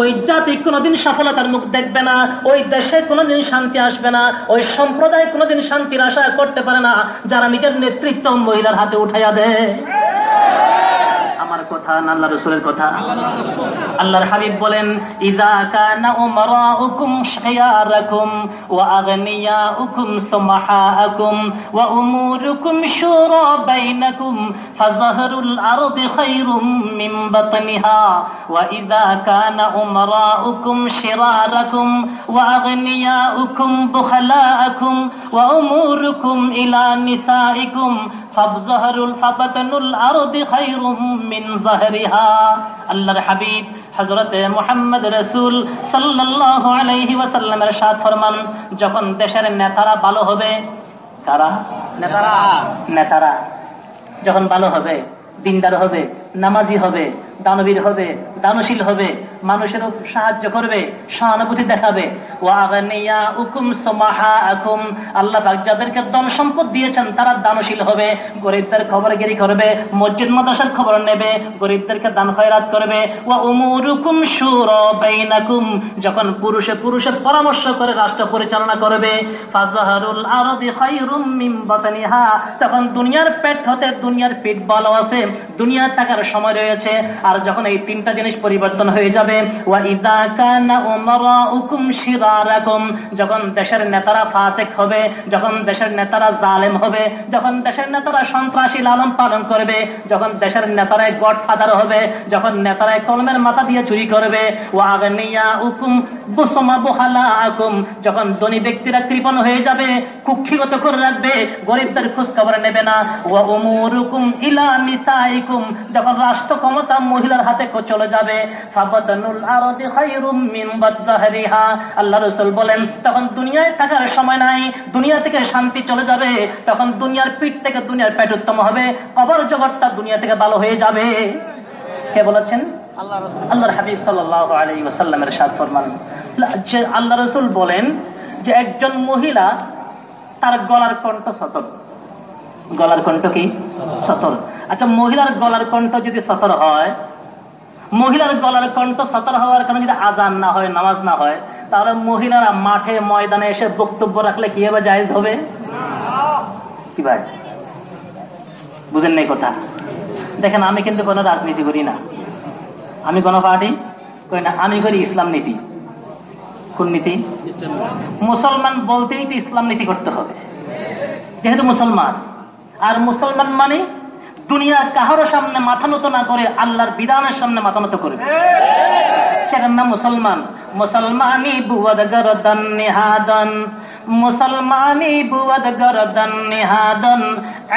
ওই জাতি কোনোদিন সফলতার মুখ দেখবে না, ওই দেশে কোনোদিন শান্তি আসবে না, ওই সম্প্রদায় কোনোদিন শান্তির আশা করতে পারে না, যারা নিজের নেতৃত্ব মহিলার হাতে উঠাইয়া দেয়। কথা, না আল্লাহ রসুলের কথা? আল্লাহর হাবিব বলেন, ইদা কানা উমারাউকুম খিয়ারাকুম ওয়া আগনিয়াউকুম সুমাহাআকুম ওয়া উমুরুকুম শুরা বাইনাকুম ফাযাহরুল আরদি খায়রুম মিন বাতনিহা ওয়া ইদা কানা উমারাউকুম শিরারাকুম ওয়া আগনিয়াউকুম বুখালাআকুম ওয়া উমুরুকুম ইলা নিসাইকুম আরদি খায়রুম মিন জাহরিহা। আল্লাহর হাবিব মুহাম্মদ রাসূল ওয়াসাল্লামের ফরমান যখন দেশের নেতারা ভালো হবে তারা নেতারা। নেতারা। যখন ভালো হবে দিনদার হবে নামাজি হবে দানবীর হবে, দানশীল হবে, মানুষের সাহায্য করবে, সহানুভূতি দেখাবে। আল্লাহ যাদেরকে ধন সম্পদ দিয়েছেন, তারা দানশীল হবে, গরিবদের খবরগিরি করবে, মসজিদ মাদ্রাসার খবর নেবে, গরিবদেরকে দান খয়রাত করবে। যখন পুরুষে পুরুষের পরামর্শ করে রাষ্ট্র পরিচালনা করবে তখন দুনিয়ার পেট হতে দুনিয়ার পেট ভালো আছে দুনিয়ার টাকার সময় রয়েছে। আর যখন এই তিনটা জিনিস পরিবর্তন হয়ে যাবে যখন দেশের নেতারা ফাসিক হবে, যখন দেশের নেতারা জালেম হবে, যখন দেশের নেতারা সন্ত্রাসী লালন পালন করবে, যখন দেশের নেতারাই গডফাদার হবে, যখন নেতারাই কলমের মাথা দিয়ে চুরি করবে, ওয়া আগনিয়া উকুম বুসমা বুহালা আকুম যখন ধনী ব্যক্তিরা কৃপণ হয়ে যাবে, কুক্ষিগত করে রাখবে, গরিবদের খোঁজ খবর নেবে না, ওয়া উমুরুকুম ইলা নিসাইকুম, যখন রাষ্ট্র ক্ষমতা মহিলার হাতে চলে যাবে। আল্লাহ রাসূল বলেন তখন দুনিয়ায় থাকার সময় নাই দুনিয়া থেকে শান্তি চলে যাবে। তখন দুনিয়ার পিঠ থেকে দুনিয়ার পেট উত্তম হবে কবর জগৎটা দুনিয়া থেকে ভালো হয়ে যাবে। কে বলেছেন? আল্লাহ আল্লাহর হাবিব আলাইহি ওয়াসাল্লামের সাথ ফরমান। আল্লাহ রসুল বলেন যে একজন মহিলা তার গলার কণ্ঠ সতর গলার কণ্ঠ কি? সতর আচ্ছা মহিলার গলার কণ্ঠ যদি সতর হয় মহিলার গলার কণ্ঠ সতর হওয়ার কারণে যদি আজান না হয় নামাজ না হয় তাহলে মহিলারা মাঠে ময়দানে এসে বক্তব্য রাখলে কি হবে জায়েজ হবে? কি ভাই? বুঝেন নাই কথা? দেখেন আমি কিন্তু কোনো রাজনীতি করি না। আমি কোনো পার্টি করি না আমি করি ইসলাম নীতি। কোন নীতি। মুসলমান বলতেই তো ইসলাম নীতি করতে হবে। যেহেতু মুসলমান আর মুসলমান মানে দুনিয়া কাহারো সামনে মাথা নত না করে আল্লাহর বিধানের সামনে মাথা নত করবে সেটার নাম মুসলমান। মুসলমানি বুয়াদ গরদান নিহাদন। মুসলমানি বুয়াদ গরদান নিহাদন।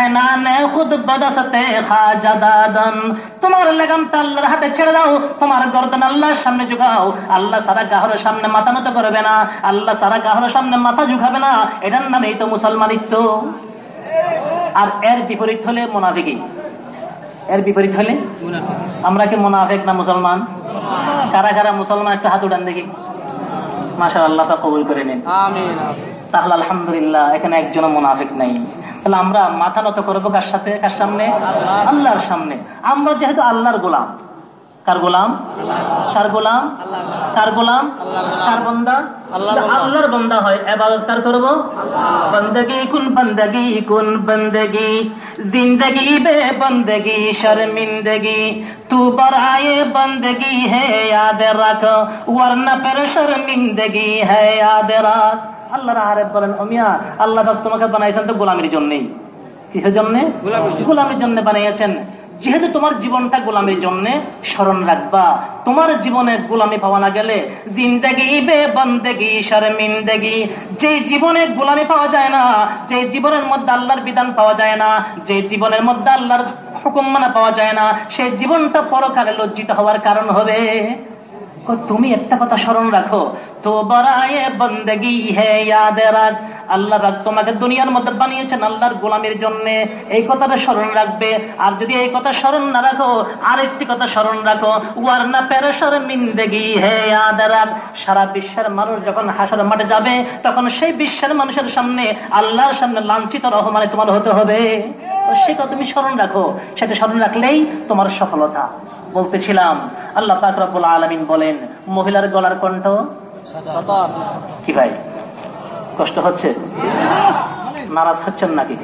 এনানে খুদ বদসতে খাজাদাদন। তোমার লেগামটা আল্লাহর হাতে ছেড়ে দাও, তোমার গর্দন আল্লাহর সামনে ঝুঁকাও আল্লাহ সারা গাহরের সামনে মাথা নত করবে না। আল্লাহ সারা গাহরের সামনে মাথা ঝুঁকাবে না। এটার নামেই তো মুসলমানিত্ব। আর এর বিপরীত হলে মোনাফিকি এর বিপরীত হলে আমরা কি মোনাফেক না মুসলমান? কারা কারা মুসলমান একটু হাত উঠান দেখি। মাসা আল্লাহ তা কবুল করে নিন। তাহলে আলহামদুলিল্লাহ এখানে একজন মোনাফেক নাই। তাহলে আমরা মাথা নত করব কার সাথে? কার সামনে? আল্লাহর সামনে। আমরা যেহেতু আল্লাহর গোলাম কার গোলাম? কার গোলাম? কার গোলাম? কার বন্দা? আল্লাহর বন্দা হয়। কার বন্দগি বন্দগি বন্দগি? জিন্দগি বে বন্দগি শর্মিন্দগি। তু বন্দগি রাখ পের শর্মিন্দগি রাখ। বলেন অমিয়া আল্লাহ তোমাকে বানাইছেন তো গোলামের জন্যই। কিসের জন্য। গোলামের জন্য বানিয়েছেন। যেহেতু তোমার জীবনটা গোলামের জন্য স্মরণ রাখবা, তোমার জীবনে গোলামি পাওয়া না গেলে জিন্দগি বে বন্দেগি, শর্মিন্দগি। যে জীবনে গোলামি পাওয়া যায় না, যে জীবনের মধ্যে আল্লাহর বিধান পাওয়া যায় না, যে জীবনের মধ্যে আল্লাহর হুকুম মানা পাওয়া যায় না সেই জীবনটা পরকালে লজ্জিত হওয়ার কারণ হবে। তুমি একটা কথা স্মরণ রাখো তো বরায়ে বন্দগি হে ইয়াদ রাখ আল্লাহ রাখ তোমাকে দুনিয়ার মধ্যে বানিয়েছেন আল্লাহর গোলামের জন্য। এই কথাটা স্মরণ রাখবে। আর যদি এই কথা স্মরণ না রাখো, আরেকটি কথা স্মরণ রাখো। ওয়ারনা পেরেশর মিন্দগি হে ইয়াদ সারা বিশ্বের মানুষ যখন হাসর মাঠে যাবে, তখন সেই বিশ্বের মানুষের সামনে আল্লাহর সামনে লাঞ্ছিত রহমানে তোমার হতে হবে। সে কথা তুমি স্মরণ রাখো। সেটা স্মরণ রাখলেই তোমার সফলতা। বলতেছিলাম, আল্লাহ পাক রব্বুল আলামিন বলেন, মহিলার গলার কণ্ঠ কি ভাই? কষ্ট হচ্ছে? নারাজ হচ্ছেন নাকি?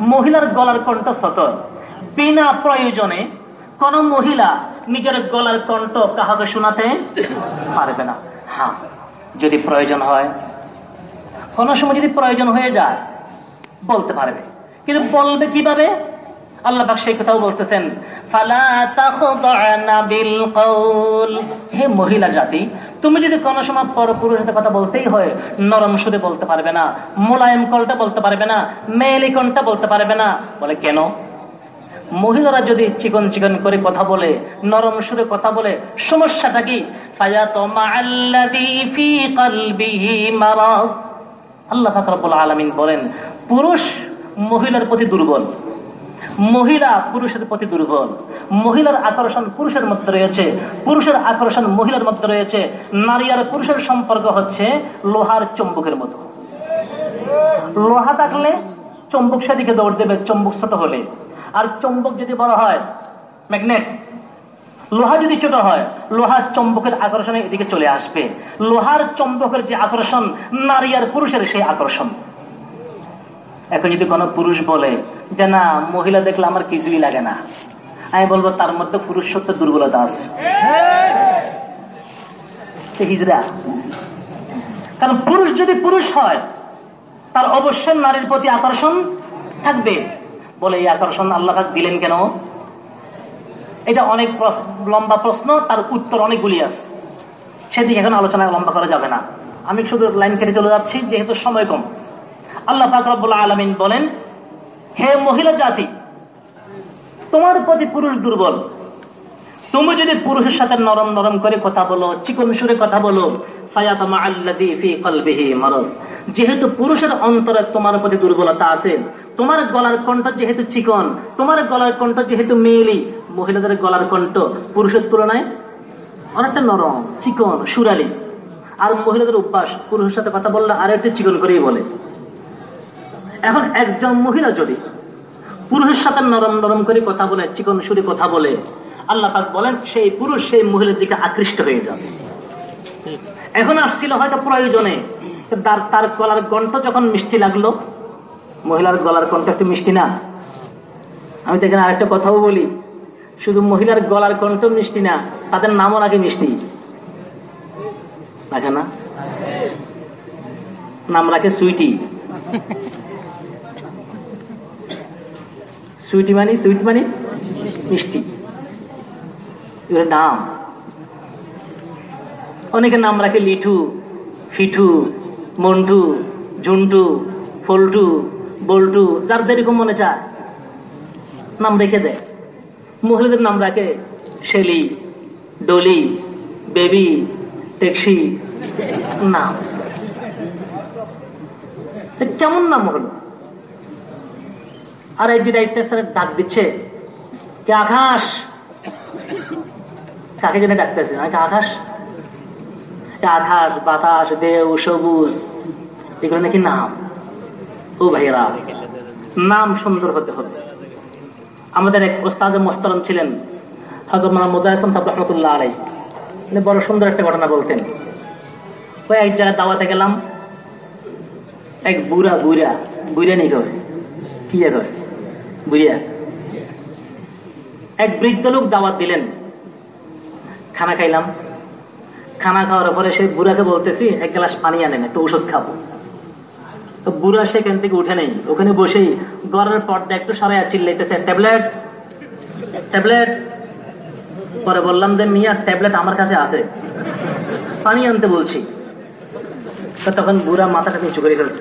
মহিলার গলার কণ্ঠ সতর। বিনা প্রয়োজনে কোন মহিলা নিজের গলার কণ্ঠ কাহাকে শোনাতে পারবে না। হ্যাঁ যদি প্রয়োজন হয়, কোন সময় যদি প্রয়োজন হয়ে যায়, বলতে পারবে। কিন্তু বলবে কীভাবে? আল্লাহ সেই কথাও বলতেছেন হে মহিলা জাতি, তুমি যদি কোনো সময় পরপুরুষের সাথে কথা বলতেই হয়, নরম বলতে পারবে না, মোলায়েম কলটা বলতে পারবে না মেয়েলি বলতে পারবে না। বলে, কেন? মহিলারা যদি চিকন চিকন করে কথা বলে, নরম সুরে কথা বলে, সমস্যাটা কি? আল্লাহ বলেন, পুরুষ মহিলার প্রতি দুর্বল। মহিলা পুরুষের প্রতি দুর্বল। মহিলার আকর্ষণ পুরুষের মধ্যে রয়েছে। পুরুষের আকর্ষণ মহিলার মধ্যে রয়েছে। নারী আর পুরুষের সম্পর্ক হচ্ছে লোহার চম্বুকের মতো। লোহা থাকলে চম্বুক সেদিকে দৌড় দেবে, চম্বুক ছোট হলে। আর চম্বুক যদি বড় হয়, ম্যাগনেট, লোহা যদি ছোট হয় লোহার চম্বকের আকর্ষণে এদিকে চলে আসবে। লোহার চম্বকের যে আকর্ষণ, নারী আর পুরুষের সেই আকর্ষণ। এখন যদি কোনো পুরুষ বলে যে, না, মহিলা দেখলে আমার কিছুই লাগে না, আমি বলব, তার মধ্যে পুরুষ সত্য দুর্বলতা আছে। কারণ পুরুষ যদি পুরুষ হয়, তার অবশ্যই নারীর প্রতি আকর্ষণ থাকবে। বলে, এই আকর্ষণ আল্লাহ দিলেন কেন? এটা অনেক লম্বা প্রশ্ন, তার উত্তর অনেকগুলি আছে। সেদিকে এখন আলোচনা লম্বা করা যাবে না। আমি শুধু লাইন কেটে চলে যাচ্ছি, যেহেতু সময় কম। আল্লাহ পাক রব্বুল আলমিন বলেন, হে মহিলা জাতি, তোমার প্রতি পুরুষ দুর্বল। তুমি যদি পুরুষের সাথে নরম নরম করে কথা বলো, চিকন সুরে কথা বলো যেহেতু পুরুষের অন্তরে তোমার প্রতি দুর্বলতা আছে, তোমার গলার কণ্ঠ যেহেতু চিকন, তোমার গলার কণ্ঠ যেহেতু মেয়েলি, মহিলাদের গলার কণ্ঠ পুরুষের তুলনায় অনেকটা নরম, চিকন, সুরালি। আর মহিলাদের অভ্যাস, পুরুষের সাথে কথা বললে আর একটু চিকন করেই বলে। এখন একজন মহিলা যদি পুরুষের সাথে নরম নরম করে কথা বলে, চিকন সুরে কথা বলে, আল্লাহ পাক বলেন, সেই পুরুষ সেই মহিলার দিকে আকৃষ্ট হয়ে যাবে। এখন আসছিল হয়তো প্রয়োজনে, তার তার গলার কণ্ঠ যখন মিষ্টি লাগল, মহিলার গলার কণ্ঠ একটু মিষ্টি না। আমি তো এখানে আরেকটা কথাও বলি, শুধু মহিলার গলার কণ্ঠ মিষ্টি না, তাদের নামও নাকি মিষ্টি? রাখে না? নাম রাখে সুইটি। সুইটি মানে সুইট মানে মিষ্টি। এগুলো নাম। অনেকে নাম রাখে লিঠু, ফিঠু, মন্টু, ঝুন্টু, ফল্টু, বল্টু, যার যেরকম মনে চায়। নাম রেখে দেয়। মহিলাদের নাম রাখে শেলি, ডলি, বেবি ট্যাক্সি নাম। কেমন নাম হলো? আর এই স্যার ডাক দিচ্ছে। কে আকাশ? কাকে জন্য ডাকতেছে? নাকি আকাশ? আকাশ, বাতাস দেউ সবুজ, এগুলো নাকি নাম? ও ভাইয়েরা, নাম সুন্দর হতে হবে। আমাদের এক ওস্তাদ মোহতরম ছিলেন বড় সুন্দর একটা ঘটনা বলতেন। ওই এক জায়গায় দাওয়াতে গেলাম, এক বুড়া বুড়া বুড়া নি করে কি করে? বুড়িয়া এক বৃদ্ধ লোক দাওয়াত দিলেন। খানা খাইলাম। খানা খাওয়ার পরে সেই বুড়াকে বলতেছি, এক গ্লাস পানি আনেন, একটা ওষুধ খাব। বুড়া সেখান থেকে উঠে নেই। ওখানে বসেই গড়ের পর্দা একটু সরাই চিল্লাইতেছে, ট্যাবলেট ট্যাবলেট। পরে বললাম, যে মিয়া, ট্যাবলেট আমার কাছে আছে। পানি আনতে বলছি। তখন বুড়া মাথাটা নিচু করে ফেলছে।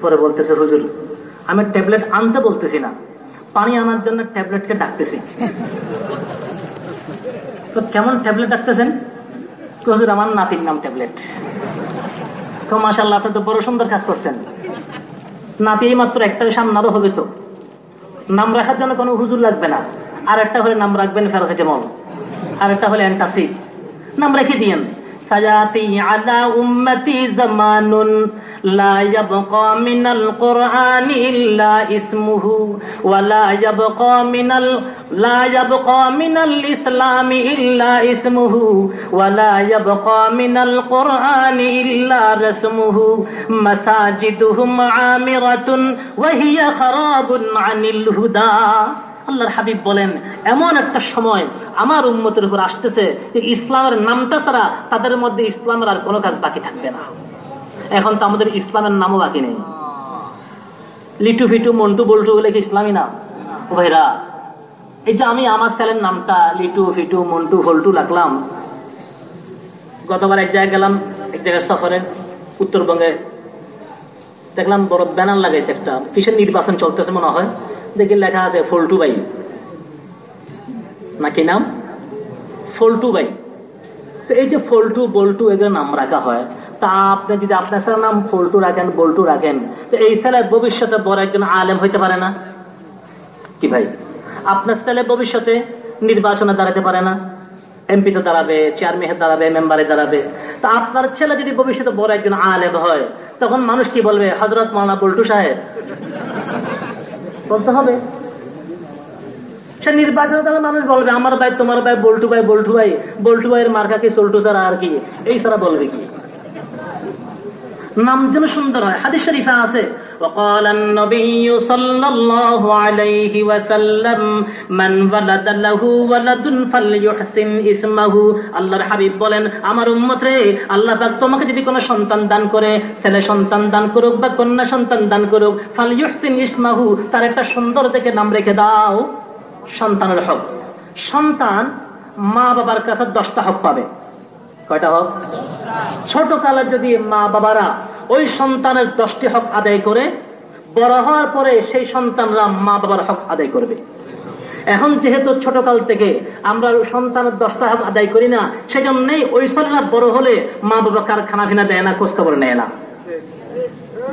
পরে বলতেছে, হুজুর আমি ট্যাবলেট আনতে বলতেছি না। পানি আনার জন্য ট্যাবলেটকে ডাকতেছি। তো কেমন ট্যাবলেট ডাকতেছেন? হুজুর আমার নাতির নাম ট্যাবলেট। তো মাসাল্লাহ আপনি তো বড় সুন্দর কাজ করছেন। নাতি এই মাত্র একটা সামনে আরও হবে তো। নাম রাখার জন্য কোনো হুজুর লাগবে না। আর একটা হলে নাম রাখবেন প্যারাসিটামল। আর একটা হলে অ্যান্টাসিড। নাম রেখে দিয়েন। সাজাতি আলা উম্মতি জামানুন। لا يبقى من القرآن إلا اسمه ولا يبقى من ال... لا يبقى من الإسلام إلا اسمه ولا يبقى من القرآن إلا رسمه مساجدهم عامرة وهي خراب عن الهدى আল্লাহর হাবিব বলেন এমন একটা সময় আমার উন্মতের উপর আসতেছে যে ইসলামের নামটা ছাড়া তাদের মধ্যে ইসলামের আর কোনো কাজ বাকি থাকবে না এখন তো আমাদের ইসলামের নামও বাকি নেই। লিটু ফিটু, মন্টু বল্টু বলে কি ইসলামী নাম? ভাইরা, এই যে আমি আমার ছেলের নামটা লিটু ফিটু, মন্টু ফল্টু রাখলাম, গতবার এক জায়গায় গেলাম, এক জায়গায় সফরে, উত্তরবঙ্গে। দেখলাম বড় ব্যানার লাগাইছে একটা, কিসের নির্বাচন চলতেছে মনে হয়? দেখি লেখা আছে, ফল্টু বাই। নাকি নাম? ফল্টু বাই। তো এই যে ফল্টু, বল্টু এগুলো নাম রাখা হয় তা আপনি যদি আপনার ছেলের নাম ফল্টু রাখেন বল্টু রাখেন, তো এই ছেলে ভবিষ্যতে বড় একজন আলেম হইতে পারে না। কি ভাই? আপনার ছেলে ভবিষ্যতে নির্বাচনে দাঁড়াতে পারে না। এমপিতে দাঁড়াবে চেয়ারম্যানে দাঁড়াবে মেম্বারে দাঁড়াবে। তা আপনার ছেলে যদি ভবিষ্যতে বড় একজন আলেম হয়, তখন মানুষ কি বলবে? হজরত মাওলানা বল্টু সাহেব। বলতে হবে। সে নির্বাচনে তাহলে মানুষ বলবে, আমার ভাই, তোমার ভাই, বল্টু ভাই বল্টু ভাই, বল্টু ভাইয়ের মার্কা কি, চল্টু ছাড়া আর কি? এই ছাড়া বলবে কি? নাম যেন সুন্দর হয় হাদিস শরীফে আছে وقال النبي صلى الله عليه وسلم من ولد له ولد فليحسن اسمه আল্লাহর হাবিব বলেন আমার উম্মত রে আল্লাহ পাক তোমাকে যদি কোনো সন্তান দান করে ছেলে সন্তান দান করুক বা কন্যা সন্তান দান করুক ফালইউহসিন ইসমাহু তার একটা সুন্দর দেখে নাম রেখে দাও সন্তানের হক সন্তান মা বাবার কাছে দশটা হক পাবে কয়টা হক? ছোট কালে যদি মা বাবারা ওই সন্তানের দশটি হক আদায় করে, বড় হওয়ার পরে সেই সন্তানরা মা বাবার হক আদায় করবে। এখন যেহেতু ছোট কাল থেকে আমরা সন্তানের দশটা হক আদায় করি না, সেজন্যই ওই ছেলেরা বড় হলে মা বাবা কার খানা ফিনা দেয় না খোঁজ খবর নেয় না।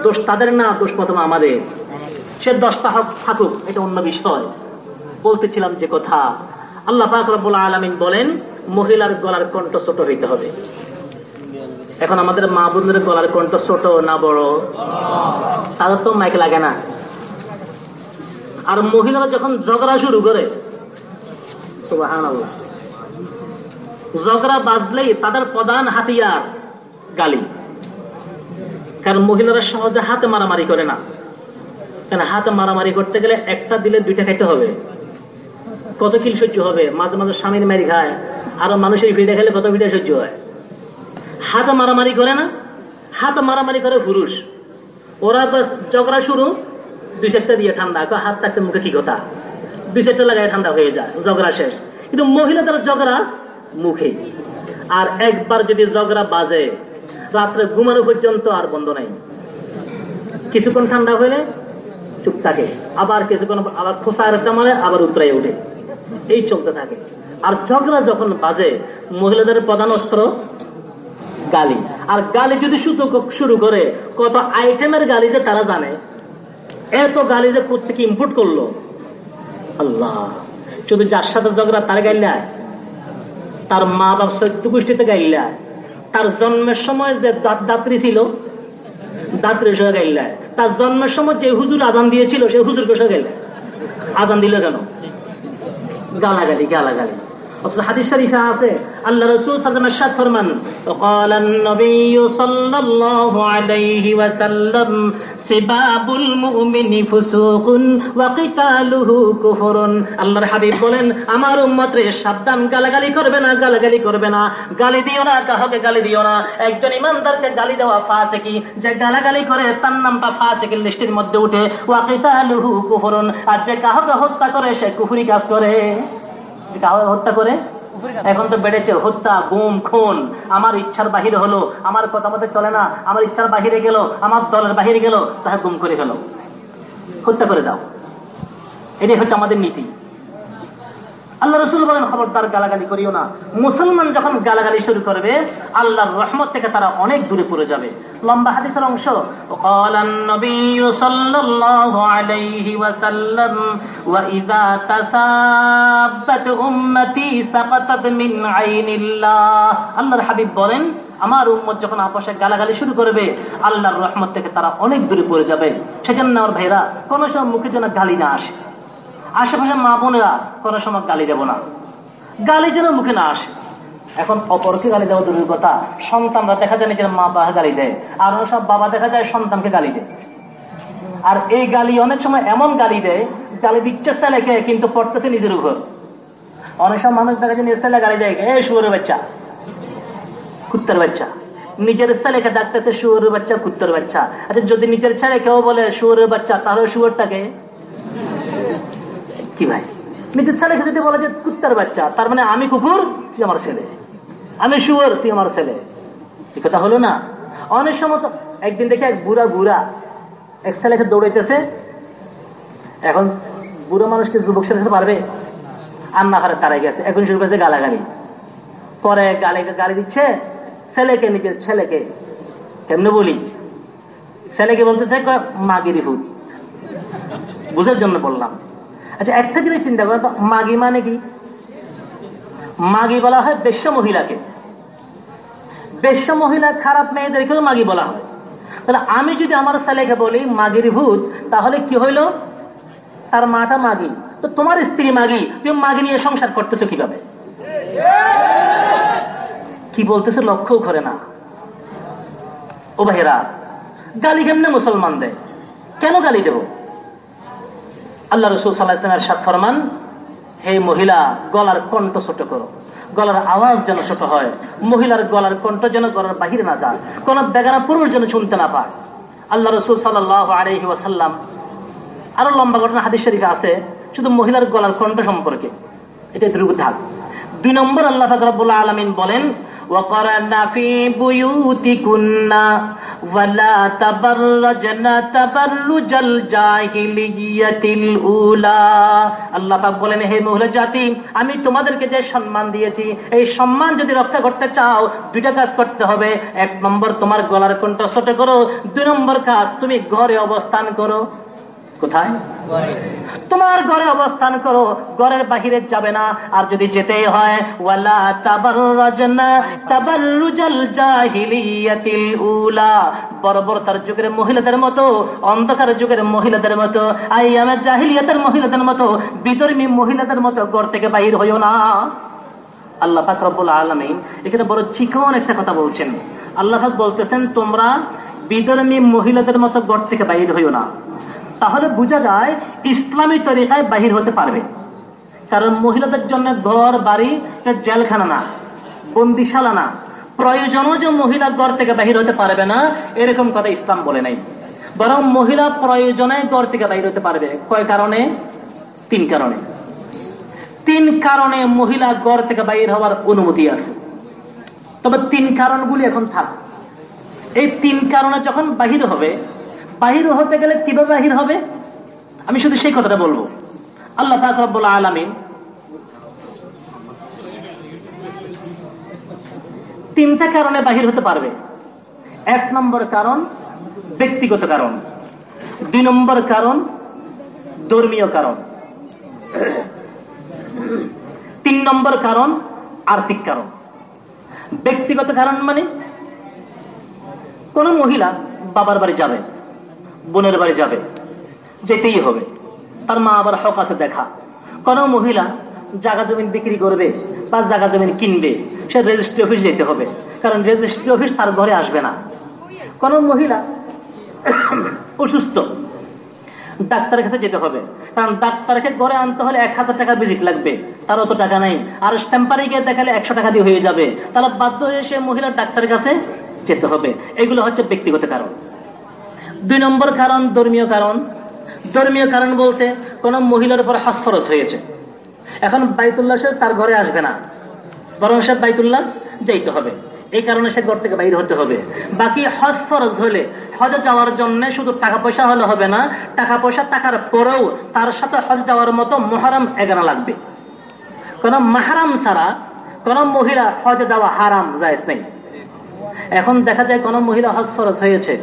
দোষ তাদের না, দোষ প্রথম আমাদের। সে দশটা হক থাকুক, এটা অন্য বিষয়। বলতেছিলাম যে কথা, আল্লাহ পাক আলামিন বলেন মহিলার গলার কণ্ঠ ছোট হইতে হবে। এখন আমাদের মা বোনদের গলার কণ্ঠ ছোট না বড়? তাদের তো মাইক লাগে না। আর মহিলারা যখন ঝগড়া শুরু করে ঝগড়া বাজলেই তাদের প্রধান হাতিয়ার গালি। কারণ মহিলারা সহজে হাতে মারামারি করে না। কারণ হাতে মারামারি করতে গেলে একটা দিলে দুইটা খাইতে হবে। কত কিল সহ্য হবে? মাঝে মাঝে স্বামীর মারি খায়। আরও মানুষের ভিড়ে খেলে কত ভিড়ে সহ্য হয়? হাতে মারামারি করে না? হাতে মারামারি করে পুরুষ। ওরা ঝগড়া শুরু, দুই চারটা দিয়ে ঠান্ডা। হাত থাকতে মুখে কি কথা? দুই চারটা লাগায় ঠান্ডা হয়ে যায়, ঝগড়া শেষ। কিন্তু মহিলা মহিলাদের ঝগড়া মুখে। আর একবার যদি ঝগড়া বাজে, রাত্রে ঘুমানো পর্যন্ত আর বন্ধ নাই। কিছুক্ষণ ঠান্ডা হইলে চুপ থাকে। আবার কিছুক্ষণ আবার খোসা একটা মারে, আবার উতরাই উঠে এই চলতে থাকে। আর ঝগড়া যখন বাজে, মহিলাদের প্রধান অস্ত্র গালি। আর গালি যদি শুরু করে, কত আইটেমের গালি যে তারা জানে? এত গালি যে প্রত্যেকে ইম্পোর্ট করল। আল্লাহ, শুধু যার সাথে ঝগড়া তার গাইলা তার মা বাপ সত্য গোষ্ঠীতে গাইলা তার জন্মের সময় যে দাঁত দাত্রী ছিল, দাত্রী সহ গাইলা তার জন্মের সময় যে হুজুর আজান দিয়েছিল, সে হুজুর সহ গাইলা আজান দিল কেন? গালাগালি গালাগালি। অথচ হাদিস শরীফে আছে আল্লাহ রাসূল সাল্লাল্লাহু আলাইহি ওয়াসাল্লাম ফরমান وقال النبي صلى الله عليه وسلم سباب المؤمن فسوق وقتاله كفر আল্লাহর হাবিব বলেন আমার উম্মত রে সাবধান গালাগালি করবে না গালাগালি করবে না গালি দিও না কাহকে গালি দিও না একজন ইমানদারকে গালি দেওয়া ফাসিকি যে গালাগালি করে তার নামটা ফাসিকের লিস্টের মধ্যে উঠে ওয়াকিতালুহু কুফরুন আর যে কাহকে হত্যা করে সে কুফরি কাজ করে যে কাহকে হত্যা করে? এখন তো বেড়েছে হত্যা গুম খুন। আমার ইচ্ছার বাহিরে হলো আমার কথা মতো চলে না আমার ইচ্ছার বাহিরে গেল আমার দলের বাহিরে গেল তাহা গুম করে গেল হত্যা করে দাও। এটাই হচ্ছে আমাদের নীতি। আল্লাহ রসুল বলেন খবরদার গালাগালি করিও না মুসলমান যখন গালাগালি শুরু করবে আল্লাহর রহমত থেকে তারা অনেক দূরে পড়ে যাবে লম্বা হাদিসের অংশ قال النبي صلى الله عليه وسلم واذا تسابت امتي سقطت من عين الله আল্লাহর হাবিব বলেন আমার উম্মত যখন আপসে গালাগালি শুরু করবে আল্লাহর রহমত থেকে তারা অনেক দূরে পড়ে যাবে সেজন্য আমার ভাইরা কোন সময় মুখে যেন গালি না আসে আশেপাশে মা বোনেরা কোনো সময় গালি দেব না। গালি যেন মুখে না আসে। এখন অপরকে গালি দেওয়া দূরের কথা। সন্তানরা দেখা যায় নিজের মা বাবা গালি দেয়। আর অনেক সময় বাবা দেখা যায় সন্তানকে গালি দেয়। আর এই গালি অনেক সময় এমন গালি দেয়, গালি দিচ্ছে ছেলেকে কিন্তু পড়তেছে নিজের উপর। অনেক সময় মানুষ দেখা যায় নিজের ছেলে গালি দেয়, এ, শুয়োরের বাচ্চা, কুত্তার বাচ্চা। নিজের ছেলেকে ডাকতেছে, শুয়োরের বাচ্চা, কুত্তার বাচ্চা। আচ্ছা যদি নিজের ছেলে কেউ বলে, শুয়োরের বাচ্চা, তাহলে শুয়োরটাকে কি ভাই? নিজের ছেলেকে যদি বলে যে কুত্তার বাচ্চা। তার মানে আমি কুকুর, তুই আমার ছেলে। আমি শুয়োর, তুই আমার ছেলে। এই কথা হলো না? অনেক সময় তো একদিন দেখে এক বুড়া বুড়া এক ছেলেকে দৌড়াইতেছে। এখন বুড়ো মানুষকে যুবক ছেলে পারবে? আর না তারাই গেছে। এখন শুরু করেছে গালাগালি। পরে গালি গালি দিচ্ছে। ছেলেকে, নিজের ছেলেকে। কেমনে বলি? ছেলেকে বলতে চাই মাগিরি ফুট বুঝার জন্য বললাম। আচ্ছা একটা জিনিস চিন্তা করেন তো, মাগি মানে কি? মাগি বলা হয় বেশ্য মহিলাকে। বেশ্য মহিলা খারাপ মেয়েদেরকেও মাগি বলা হয়। তাহলে আমি যদি আমার ছেলেকে বলি, মাগির ভূত তাহলে কি হইল? তার মাটা মাগি। তো তোমার স্ত্রী মাগি। তুমি মাগি নিয়ে সংসার করতেছো কীভাবে? কি বলতেছে লক্ষ্যও করে না। ও ভাইরা গালি কেমনে মুসলমান দেয় কেন গালি দেব? আল্লাহ রসুল সাল্লাহ ইসলামের সাত ফরমান, হে মহিলা, গলার কণ্ঠ ছোট করো। গলার আওয়াজ যেন ছোট হয়। মহিলার গলার কণ্ঠ যেন গলার বাহিরে না যায়। কোন বেগানা পুরুষ যেন শুনতে না পায়। আল্লাহ রসুল সাল্লাহ আলহি ওয়াসাল্লাম আরও লম্বা ঘটনা হাদিস শরীফে আছে, শুধু মহিলার গলার কণ্ঠ সম্পর্কে। এটা দ্রুপ থাক দুই নম্বর আল্লাহ ফাকরাবুল্লাহ আলমিন বলেন وقرن في بيوتكن ولا تبرجن تبرج الجاهلية الأولى আল্লাহ পাক বলেন হে মহিলা জাতি আমি তোমাদেরকে যে সম্মান দিয়েছি এই সম্মান যদি রক্ষা করতে চাও দুইটা কাজ করতে হবে এক নম্বর তোমার গলার কণ্ঠ ছোট করো দুই নম্বর কাজ তুমি ঘরে অবস্থান করো কোথায়? তোমার ঘরে অবস্থান করো ঘরের বাহিরে যাবে না। আর যদি যেতেই হয় ওয়ালা তাবাররাজনা তাবাররুজাল জাহিলিয়াতিল উলা। বর্বরতার যুগের মহিলাদের মতো অন্ধকার যুগের মহিলাদের মতো আইয়ামের জাহিলিয়াতের মহিলাদের মতো বিতর্মী মহিলাদের মতো ঘর থেকে বাহির হইও না। আল্লাহ পাক রব্বুল আলামিন এখানে বড় চিকন একটা কথা বলছেন। আল্লাহ পাক বলতেছেন তোমরা বিধর্মী মহিলাদের মতো ঘর থেকে বাহির হইও না। তাহলে বোঝা যায় ইসলামী তরিকায় বাহির হতে পারবে। কারণ মহিলাদের জন্য ঘর, বাড়ি জেলখানা না, বন্দিশালা না। প্রয়োজনও যে মহিলা ঘর থেকে বাহির হতে পারবে না, এরকম কথা ইসলাম বলে নাই। বরং মহিলা প্রয়োজনে ঘর থেকে বাহির হতে পারবে। কয় কারণে? তিন কারণে। তিন কারণে মহিলা ঘর থেকে বাহির হওয়ার অনুমতি আছে। তবে তিন কারণগুলি এখন থাক। এই তিন কারণে যখন বাহির হবে বাহির হতে গেলে কীভাবে বাহির হবে? আমি শুধু সেই কথাটা বলব। আল্লাহ পাক রব্বুল আলামিন তিনটা কারণে বাহির হতে পারবে। এক নম্বর কারণ ব্যক্তিগত কারণ। দুই নম্বর কারণ ধর্মীয় কারণ। তিন নম্বর কারণ আর্থিক কারণ। ব্যক্তিগত কারণ মানে কোন মহিলা বাবার বাড়ি যাবে। বোনের বাড়ি যাবে। যেতেই হবে। তার মা আবার হক আছে দেখা। কোন মহিলা জায়গা জমিন বিক্রি করবে বা জায়গা জমিন কিনবে, সে রেজিস্ট্রি অফিস যেতে হবে। কারণ রেজিস্ট্রি অফিস তার ঘরে আসবে না। কোন মহিলা অসুস্থ, ডাক্তারের কাছে যেতে হবে। কারণ ডাক্তারকে ঘরে আনতে হলে এক হাজার টাকা ভিজিট লাগবে। তার অত টাকা নেই। আর স্ট্যাম্পারে গিয়ে দেখালে একশো টাকা দিয়ে হয়ে যাবে। তাহলে বাধ্য হয়ে সে মহিলার ডাক্তারের কাছে যেতে হবে। এগুলো হচ্ছে ব্যক্তিগত কারণ। দুই নম্বর কারণ ধর্মীয় কারণ। ধর্মীয় কারণ বলতে কোন মহিলার উপর হাসফরস হয়েছে। এখন বাইতুল্লাহ সে তার ঘরে আসবে না। বরং সে বাইতুল্লাহ যাইতে হবে। এই কারণে সে ঘর থেকে বাইর হতে হবে। বাকি হজ হলে হজে যাওয়ার জন্য শুধু টাকা পয়সা হলে হবে না টাকা পয়সা টাকার পরেও তার সাথে হজ যাওয়ার মতো মহারাম এগানা লাগবে। কোন মাহারাম ছাড়া কোন মহিলা হজে যাওয়া হারাম, জায়েজ নেই। এখন দেখা যায় কোন মহিলা হজ হয়েছে।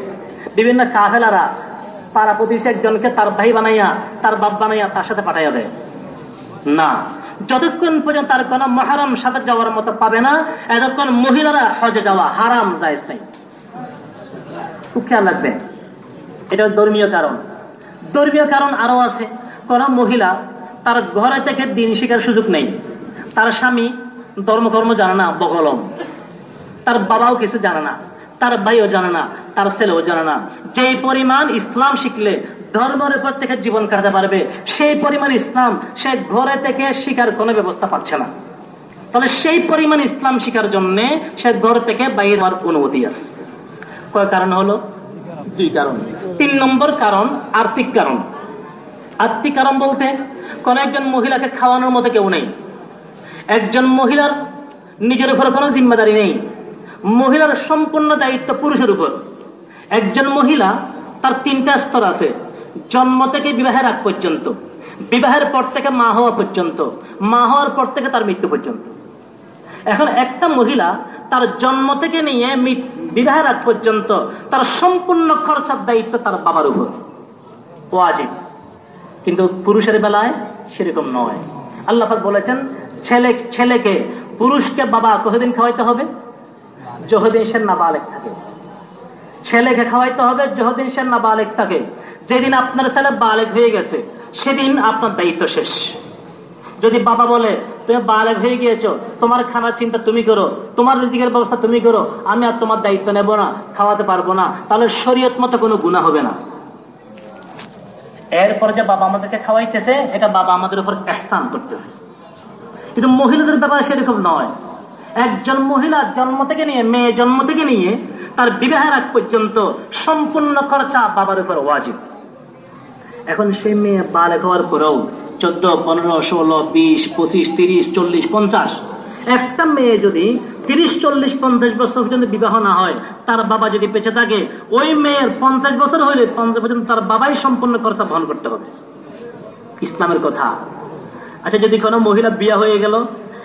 বিভিন্ন কাফেলারা পাড়া প্রতিবেশী একজনকে তার ভাই বানাইয়া, তার বাপ বানাইয়া তার সাথে পাঠাইয়া দেয়। না। যতক্ষণ পর্যন্ত তার কোন মহারাম সাথে যাওয়ার মতো পাবে না, এতক্ষণ মহিলারা হজে যাওয়া হারাম, জায়েজ নেই। খেয়াল রাখবে। এটা ধর্মীয় কারণ। ধর্মীয় কারণ আরও আছে। কোন মহিলা তার ঘরে থেকে দিন শিকার সুযোগ নেই। তার স্বামী ধর্মকর্ম জানে না বগলম তার বাবাও কিছু জানে না। তার ভাইও জানে না তার ছেলেও জানে না। যেই পরিমাণ ইসলাম শিখলে ধর্মের উপর থেকে জীবন কাটাতে পারবে সেই পরিমাণ ইসলাম সে ঘরে থেকে শিকার কোনো ব্যবস্থা পাচ্ছে না। তাহলে সেই পরিমাণ ইসলাম শিকার জন্য সে ঘর থেকে বাইরে হওয়ার অনুমতি আছে। কয় কারণ হলো? দুই কারণ। তিন নম্বর কারণ আর্থিক কারণ। আর্থিক কারণ বলতে কোন একজন মহিলাকে খাওয়ানোর মতো কেউ নেই। একজন মহিলার নিজের উপর কোনো জিম্মাদারি নেই। মহিলার সম্পূর্ণ দায়িত্ব পুরুষের উপর। একজন মহিলা, তার তিনটা স্তর আছে। জন্ম থেকে বিবাহের আগ পর্যন্ত। বিবাহের পর থেকে মা হওয়া পর্যন্ত। মা হওয়ার পর থেকে তার মৃত্যু পর্যন্ত। এখন একটা মহিলা, তার জন্ম থেকে নিয়ে বিবাহের আগ পর্যন্ত তার সম্পূর্ণ খরচার দায়িত্ব তার বাবার উপর। ওয়াজিব। কিন্তু পুরুষের বেলায় সেরকম নয়। আল্লাহ বলেছেন, ছেলে ছেলেকে পুরুষকে বাবা কতদিন খাওয়াইতে হবে? যতদিন সে নাবালেক থাকে। ছেলেকে খাওয়াইতে হবে যতদিন সে নাবালেক থাকে যেদিন আপনার ছেলে বালেক হয়ে গেছে, সেদিন আপনার দায়িত্ব শেষ। যদি বাবা বলে, তুমি বালেক হয়ে গিয়েছো, তোমার খানার চিন্তা তুমি করো, তোমার রিজিকের ব্যবস্থা তুমি করো, আমি আর তোমার দায়িত্ব নেব না, খাওয়াতে পারব না, তাহলে শরীয়ত মতো কোনো গুণা হবে না। এরপরে যে বাবা আমাদেরকে খাওয়াইতেছে, এটা বাবা আমাদের উপর এহসান করতেছে। কিন্তু মহিলাদের ব্যাপারে সেরকম নয়। একজন মহিলার জন্ম থেকে নিয়ে মেয়ে জন্ম থেকে নিয়ে তার বিবাহের আগ পর্যন্ত সম্পূর্ণ খরচা বাবার উপর ওয়াজিব। এখন সে মেয়ে বালে হওয়ার পরেও চোদ্দ, পনেরো, ষোলো, বিশ, পঁচিশ, তিরিশ, চল্লিশ, পঞ্চাশ, একটা মেয়ে যদি তিরিশ, চল্লিশ, পঞ্চাশ বছর পর্যন্ত বিবাহ না হয়, তার বাবা যদি বেঁচে থাকে, ওই মেয়ের পঞ্চাশ বছর হইলে পঞ্চাশ পর্যন্ত তার বাবাই সম্পূর্ণ খরচা বহন করতে হবে। ইসলামের কথা। আচ্ছা যদি কোনো মহিলা বিয়া হয়ে গেল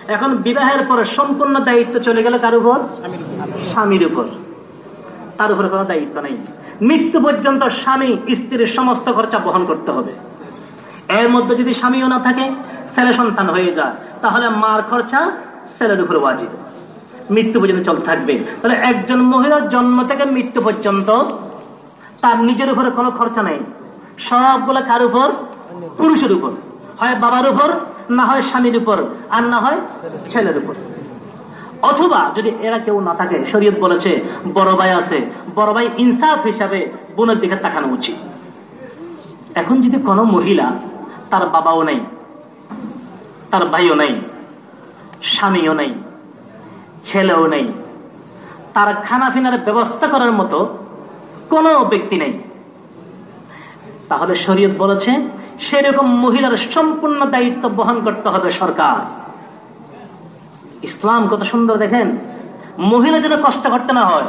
এখন বিবাহের পরে সম্পূর্ণ দায়িত্ব চলে গেল কার উপর? স্বামীর উপর। তার উপরে কোনো দায়িত্ব নেই। মৃত্যু পর্যন্ত স্বামী, স্ত্রীর সমস্ত খরচা বহন করতে হবে। এর মধ্যে যদি স্বামীও না থাকে, ছেলে সন্তান হয়ে যায়, তাহলে মার খরচা ছেলের উপর ওয়াজিব। মৃত্যু পর্যন্ত চলতে থাকবে। তাহলে একজন মহিলার জন্ম থেকে মৃত্যু পর্যন্ত তার নিজের উপরে কোনো খরচা নেই। সবগুলো কার উপর? পুরুষের উপর। হয় বাবার উপর না হয় স্বামীর উপর আর না হয় ছেলের উপর। অথবা যদি এরা কেউ না থাকে, শরীয়ত বলেছে, বড় ভাই আছে, বড় ভাই ইনসাফ হিসাবে বোনের দিকে তাকানো উচিত। এখন যদি কোনো মহিলা তার বাবাও নেই, তার ভাইও নেই, স্বামীও নেই, ছেলেও নেই, তার খানা ফিনার ব্যবস্থা করার মতো কোনো ব্যক্তি নেই, তাহলে শরীয়ত বলেছে সেরকম মহিলার সম্পূর্ণ দায়িত্ব বহন করতে হবে সরকার। ইসলাম কত সুন্দর দেখেন। মহিলা যেন কষ্ট করতে না হয়,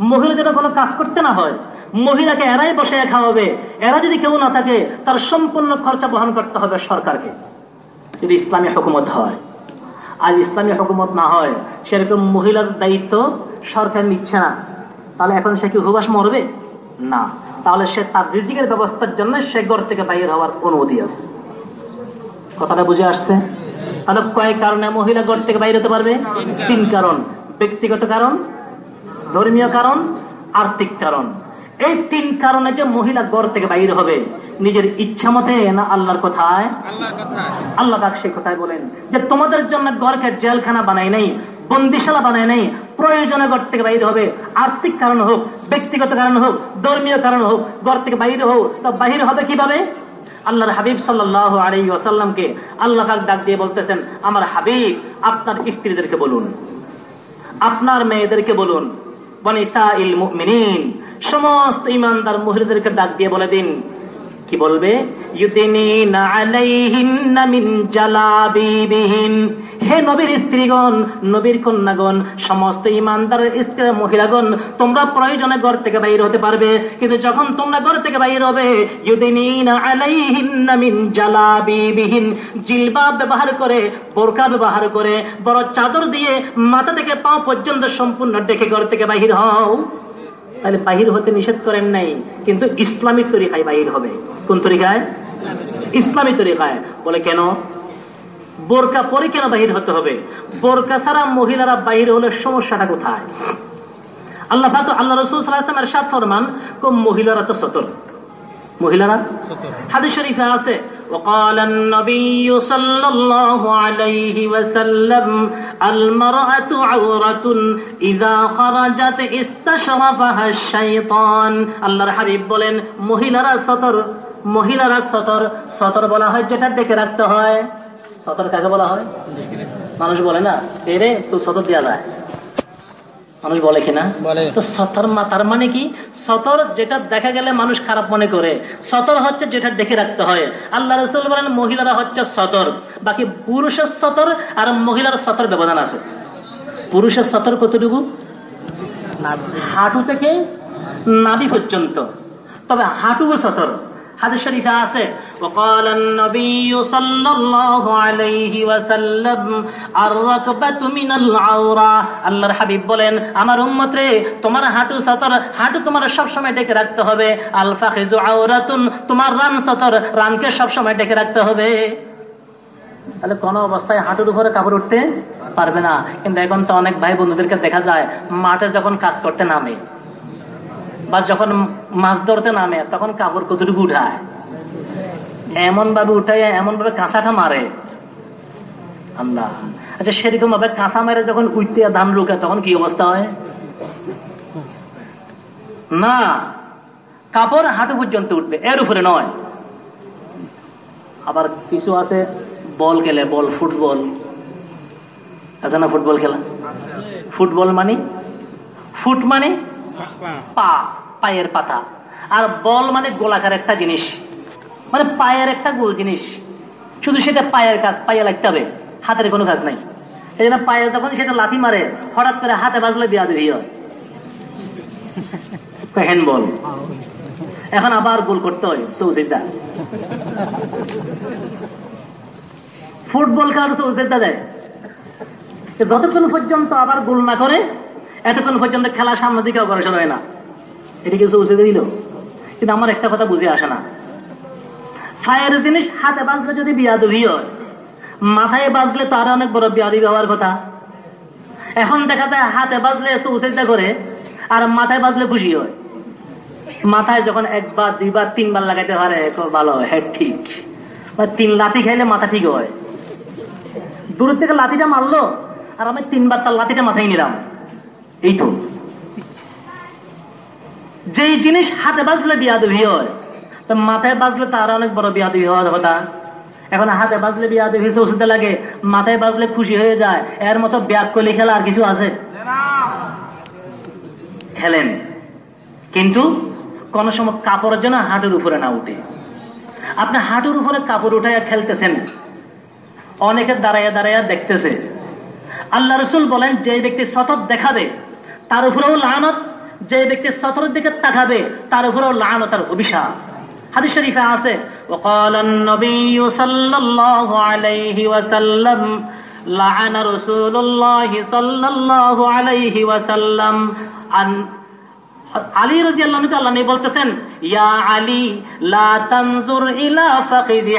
মহিলা যেন কোনো কাজ করতে না হয়, মহিলাকে এরাই বসে খাওয়াবে, এরা যদি কেউ না থাকে, তার সম্পূর্ণ খরচা বহন করতে হবে সরকারকে। যদি ইসলামী হুকুমত হয়। আর ইসলামী হুকুমত না হয়, সেরকম মহিলার দায়িত্ব সরকার নিচ্ছে না। তাহলে এখন সে কি হুবাস মরবে? না। তাহলে সে তার রিজিকের ব্যবস্থার জন্য সে ঘর থেকে বাইর হওয়ার অনুমতি আছে। কথাটা বুঝে আসছে? তাহলে কয়েক কারণে মহিলা ঘর থেকে বাইরে হতে পারবে? তিন কারণ। ব্যক্তিগত কারণ ধর্মীয় কারণ আর্থিক কারণ। এই তিন কারণে যে মহিলা ঘর থেকে বাইর হবে নিজের ইচ্ছা মতে না আল্লাহর কথায়? আল্লাহ পাক সেই কথায় বলেন যে তোমাদের জন্য ঘরকে জেলখানা বানাই নাই বন্দিশালা বানায় নেই প্রয়োজনে ঘর থেকে বাইরে হবে। আর্থিক কারণ হোক, ব্যক্তিগত কারণ হোক, ধর্মীয় কারণ হোক, ঘর থেকে বাইরে হোক, তা বাহির হবে কীভাবে? আল্লাহর হাবিব সাল্লাহ আলী ওয়াসাল্লামকে আল্লাহ ডাক দিয়ে বলতেছেন, আমার হাবিব, আপনার স্ত্রীদেরকে বলুন। আপনার মেয়েদেরকে বলুন। বনিসা ইল মুমিনিন। সমস্ত ইমানদার মহিলাদেরকে ডাক দিয়ে বলে দিন। কি বলবে? হে নবীর স্ত্রীগণ, নবীর কন্যাগণ, সমস্ত ইমানদার স্ত্রী মহিলাগণ, তোমরা প্রয়োজনে ঘর থেকে বাইর হতে পারবে। কিন্তু যখন তোমরা ঘর থেকে বাইর হবে জালাবিবিহিন জিলবাব ব্যবহার করে বোরকা ব্যবহার করে, বড় চাদর দিয়ে মাথা থেকে পা পর্যন্ত সম্পূর্ণ ডেকে ঘর থেকে বাহির হও। তাহলে বাহির হতে নিষেধ করেন নাই কিন্তু ইসলামিক তরিকায় বাহির হবে। কোন তরিকায়? ইসলামী তরিকায়। বলে কেন? বোরকা পরে কেন বাহির হতে হবে? বোরকা ছাড়া মহিলারা বাহির হলে সমস্যাটা কোথায়? আল্লাহ আল্লাহ রসুল সাল্লাহ এর সাত ফরমান মহিলারা তো সতর। মহিলারা? হাদিস শরীফে আছে وقال النبي صلى الله عليه وسلم المرأة عورة إذا خرجت استشرفها الشيطان আল্লাহর হাবিব বলেন মহিলারা সতর মহিলারা সতর সতর বলা হয় যেটা ডেকে রাখতে হয় সতর কাকে বলা হয় মানুষ বলে না এরে তো সতর দেওয়া যায় মানুষ বলে কিনা? বলে। তো সতর মা তার মানে কি? সতর যেটা দেখা গেলে মানুষ খারাপ মনে করে। সতর হচ্ছে যেটা দেখে রাখতে হয়। আল্লাহ রসুল বলেন মহিলারা হচ্ছে সতর। বাকি পুরুষের সতর আর মহিলার সতর ব্যবধান আছে। পুরুষের সতর কতটুকু? হাঁটু থেকে নাভি পর্যন্ত। তবে হাঁটুও সতর। হাদিস শরীফে আছে وقال النبي صلى الله عليه وسلم الركبة من العورة আল্লাহর হাবিব বলেন আমার উম্মত রে তোমার হাঁটু সতর হাঁটু তোমার সব সময় ডেকে রাখতে হবে আল ফাখিজু আওরাতুন তোমার রান সতর রানকে সব সময় ডেকে রাখতে হবে তাহলে কোন অবস্থায় হাঁটুর উপরে কাপড় উঠতে পারবে না কিন্তু এখন তো অনেক ভাই বন্ধুদেরকে দেখা যায় মাঠে যখন কাজ করতে নামে বা যখন মাছ ধরতে নামে তখন কাপড় কতটুকু উঠায়? এমন ভাবে উঠায় এমন ভাবে কাঁচাটা মারে। আল্লাহ। আচ্ছা সেরকম ভাবে কাঁচা মেরে যখন উঠতে ধান রুকে তখন কি অবস্থা হয়? না। কাপড় হাঁটু পর্যন্ত উঠবে এর উপরে নয়। আবার কিছু আছে বল খেলে বল ফুটবল। আছে না ফুটবল খেলা? ফুটবল মানে? ফুট মানে? পা পায়ের পাতা। আর বল মানে গোলাকার একটা জিনিস। মানে পায়ের একটা গোল জিনিস। শুধু সেটা পায়ের কাজ, পায়ে লাগতে হবে। হাতের কোনো কাজ নাই। এই জন্য পায়ে যখন সেটা লাথি মারে, হঠাৎ করে হাতে বাজলে বিয়া দেরি হয় হ্যান্ড বল। এখন আবার গোল করতে হয় চৌচিদা ফুটবল খেলার চৌচিদা দেয়। যতক্ষণ পর্যন্ত আবার গোল না করে, এতক্ষণ পর্যন্ত খেলা সামনের দিকে অগ্রসর হয় না। এটা কিছু উচিত দিল? কিন্তু আমার একটা কথা বুঝে আসে না। ফায়ার জিনিস হাতে বাজলে যদি বিয়াদবি হয়, মাথায় বাজলে তো আরও অনেক বড় বিয়াদি ব্যবহার কথা। এখন দেখা যায় হাতে বাজলে সুচিন্তা করে, আর মাথায় বাজলে খুশি হয়। মাথায় যখন একবার, দুইবার, তিনবার লাগাইতে পারে ভালো হয় ঠিক। তিন লাথি খাইলে মাথা ঠিক হয়। দূর থেকে লাথিটা মারলো, আর আমি তিনবার তার লাথিটা মাথায় নিলাম। এই তো। যেই জিনিস হাতে বাজলে বিয়াদবি হয়, তো মাথায় বাজলে তার অনেক বড় বিয়াদবি হওয়ার কথা। এখন হাতে বাজলে বিয়াদবি হিসেবে ওষুধে লাগে, মাথায় বাজলে খুশি হয়ে যায়, এর মতো ব্যাগ কলি খেলা আর কিছু আছে? খেলেন। কিন্তু কোন সময় কাপড়ের জন্য হাঁটুর উপরে না উঠে। আপনি হাঁটুর উপরে কাপড় উঠাইয়া খেলতেছেন। অনেকে দাঁড়াইয়া দাঁড়াইয়া দেখতেছে। আল্লাহ রসুল বলেন যে ব্যক্তি সতত দেখাবে, তার উপরেও লানত যে ব্যক্তি সতরের দিকে তাকাবে তার উপরেও লানত আর অভিশাপ হাদিস শরীফে আছে وقال النبي صلى الله عليه وسلم لعن رسول الله صلى الله عليه وسلم عن আলী রাজি আল্লাহ নেই বলতেছেন, ইয়া আলী, লা তানজুর ইলা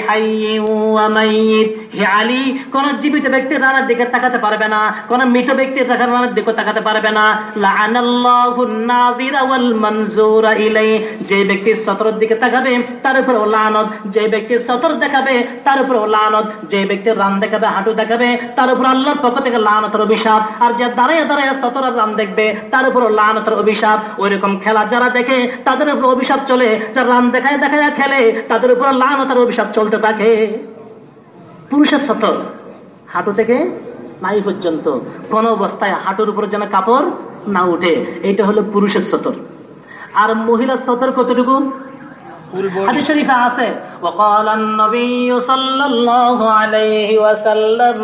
হাইয়িন ওয়া মাইয়িত। হে আলী, কোন জীবিত রানার দিকে তাকাতে পারবে না, কোন মৃত রানার দিকে তাকাতে পারবে না। লাআনাল্লাহু নাযিরা ওয়াল মানজুরা ইলাই যে ব্যক্তি সতরের দিকে তাকাবে, তার উপর লানত। যে ব্যক্তি সতর দেখাবে, তার উপর লানত। যে ব্যক্তি রান দেখাবে, হাঁটু দেখাবে, তার উপর আল্লাহর পক্ষ থেকে লানতের অভিশাপ। আর যে দাঁড়ায় দাঁড়ায় সতর আর রান দেখবে, তার উপর লানতের অভিশাপ। ওইরকম খেলা যারা দেখে, তাদের উপর অভিশাপ চলে। যারা রান দেখায় দেখায়, খেলে, তাদের উপর লানতের অভিশাপ চলতে থাকে। পুরুষের সতর হাঁটু থেকে নাই পর্যন্ত। কোন অবস্থায় হাঁটুর উপর যেন কাপড় না উঠে এটা হলো পুরুষের সতর আর মহিলার সতর কতটুকু হাদিস শরীফে আছে وقال النبي صلى الله عليه وسلم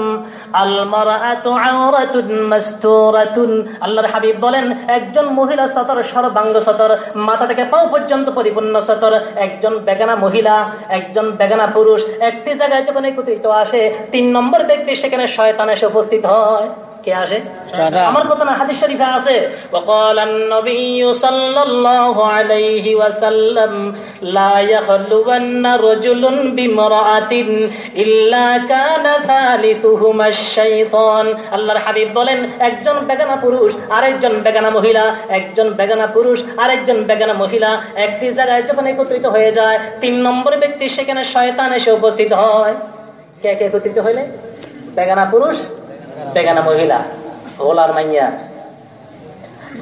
المرأة عورة مستورة আল্লাহর হাবিব বলেন একজন মহিলা সতর সর্বাঙ্গ সতর মাথা থেকে পাও পর্যন্ত পরিপূর্ণ সতর একজন বেগানা মহিলা একজন বেগানা পুরুষ একটি জায়গায় যখন একত্রিত আসে তিন নম্বর ব্যক্তি সেখানে শয়তান এসে উপস্থিত হয় কে আসে শয়তান। আমার কথা না হাদিস শরীফে আছে وقال النبي صلى الله عليه وسلم لا يخلون رجل بامرأة إلا كان ثالثهما الشيطان আল্লাহর হাবিব বলেন একজন বেগানা পুরুষ আরেকজন বেগানা মহিলা একজন বেগানা পুরুষ আরেকজন বেগানা মহিলা একটি জায়গায় যখন একত্রিত হয়ে যায় তিন নম্বর ব্যক্তি সেখানে শয়তান এসে উপস্থিত হয় কে কে একত্রিত হইলে বেগানা পুরুষ বেগানা মহিলা হোলার মাইয়া।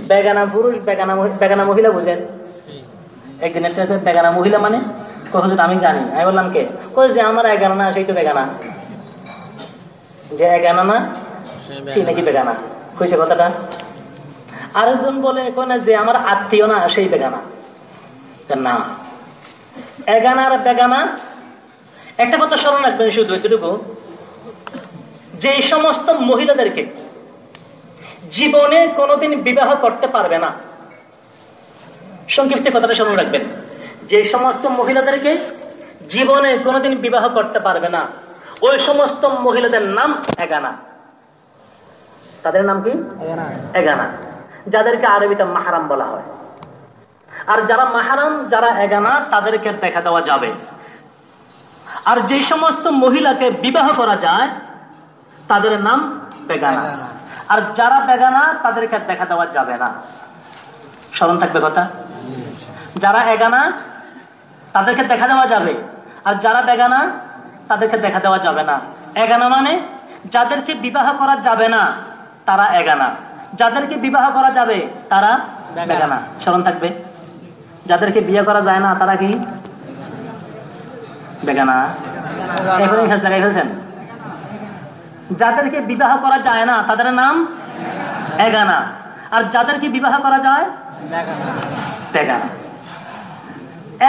বেগানা পুরুষ বেগানা বেগানা মহিলা বুঝেন? একদিন বেগানা মহিলা মানে? কখন আমি জানি। আমি বললাম কে? কই যে আমার এগারো না সেই তো বেগানা। যে এগারো না সেই নাকি বেগানা। কইছে কথাটা? আরেকজন বলে কয় না যে আমার আত্মীয় না সেই বেগানা। না। এগানা আর বেগানা একটা কথা স্মরণ রাখবেন শুধু এতটুকু। যে সমস্ত মহিলাদেরকে জীবনে কোনোদিন বিবাহ করতে পারবে না। সংক্ষিপ্ত কথাটা স্মরণ রাখবেন। যে সমস্ত মহিলাদেরকে জীবনে কোনোদিন বিবাহ করতে পারবে না ওই সমস্ত মহিলাদের নাম এগানা। তাদের নাম কি? এগানা। যাদেরকে আরবিতে মাহারাম বলা হয়। আর যারা মাহারাম যারা এগানা তাদেরকে দেখা দেওয়া যাবে। আর যে সমস্ত মহিলাকে বিবাহ করা যায় তাদের নাম বেগানা। আর যারা বেগানা তাদেরকে দেখা দেওয়া যাবে না। স্মরণ থাকবে কথা? যারা এগানা তাদেরকে দেখা দেওয়া যাবে। আর যারা বেগানা তাদেরকে দেখা দেওয়া যাবে না। এগানা মানে যাদেরকে বিবাহ করা যাবে না তারা এগানা। যাদেরকে বিবাহ করা যাবে তারা বেগানা। স্মরণ থাকবে? যাদেরকে বিয়ে করা যায় না তারা কি? বেগানা। এখন লাগাই ফেলছেন যাদেরকে বিবাহ করা যায় না তাদের নাম এগানা। আর যাদেরকে বিবাহ করা যায়? বেগানা।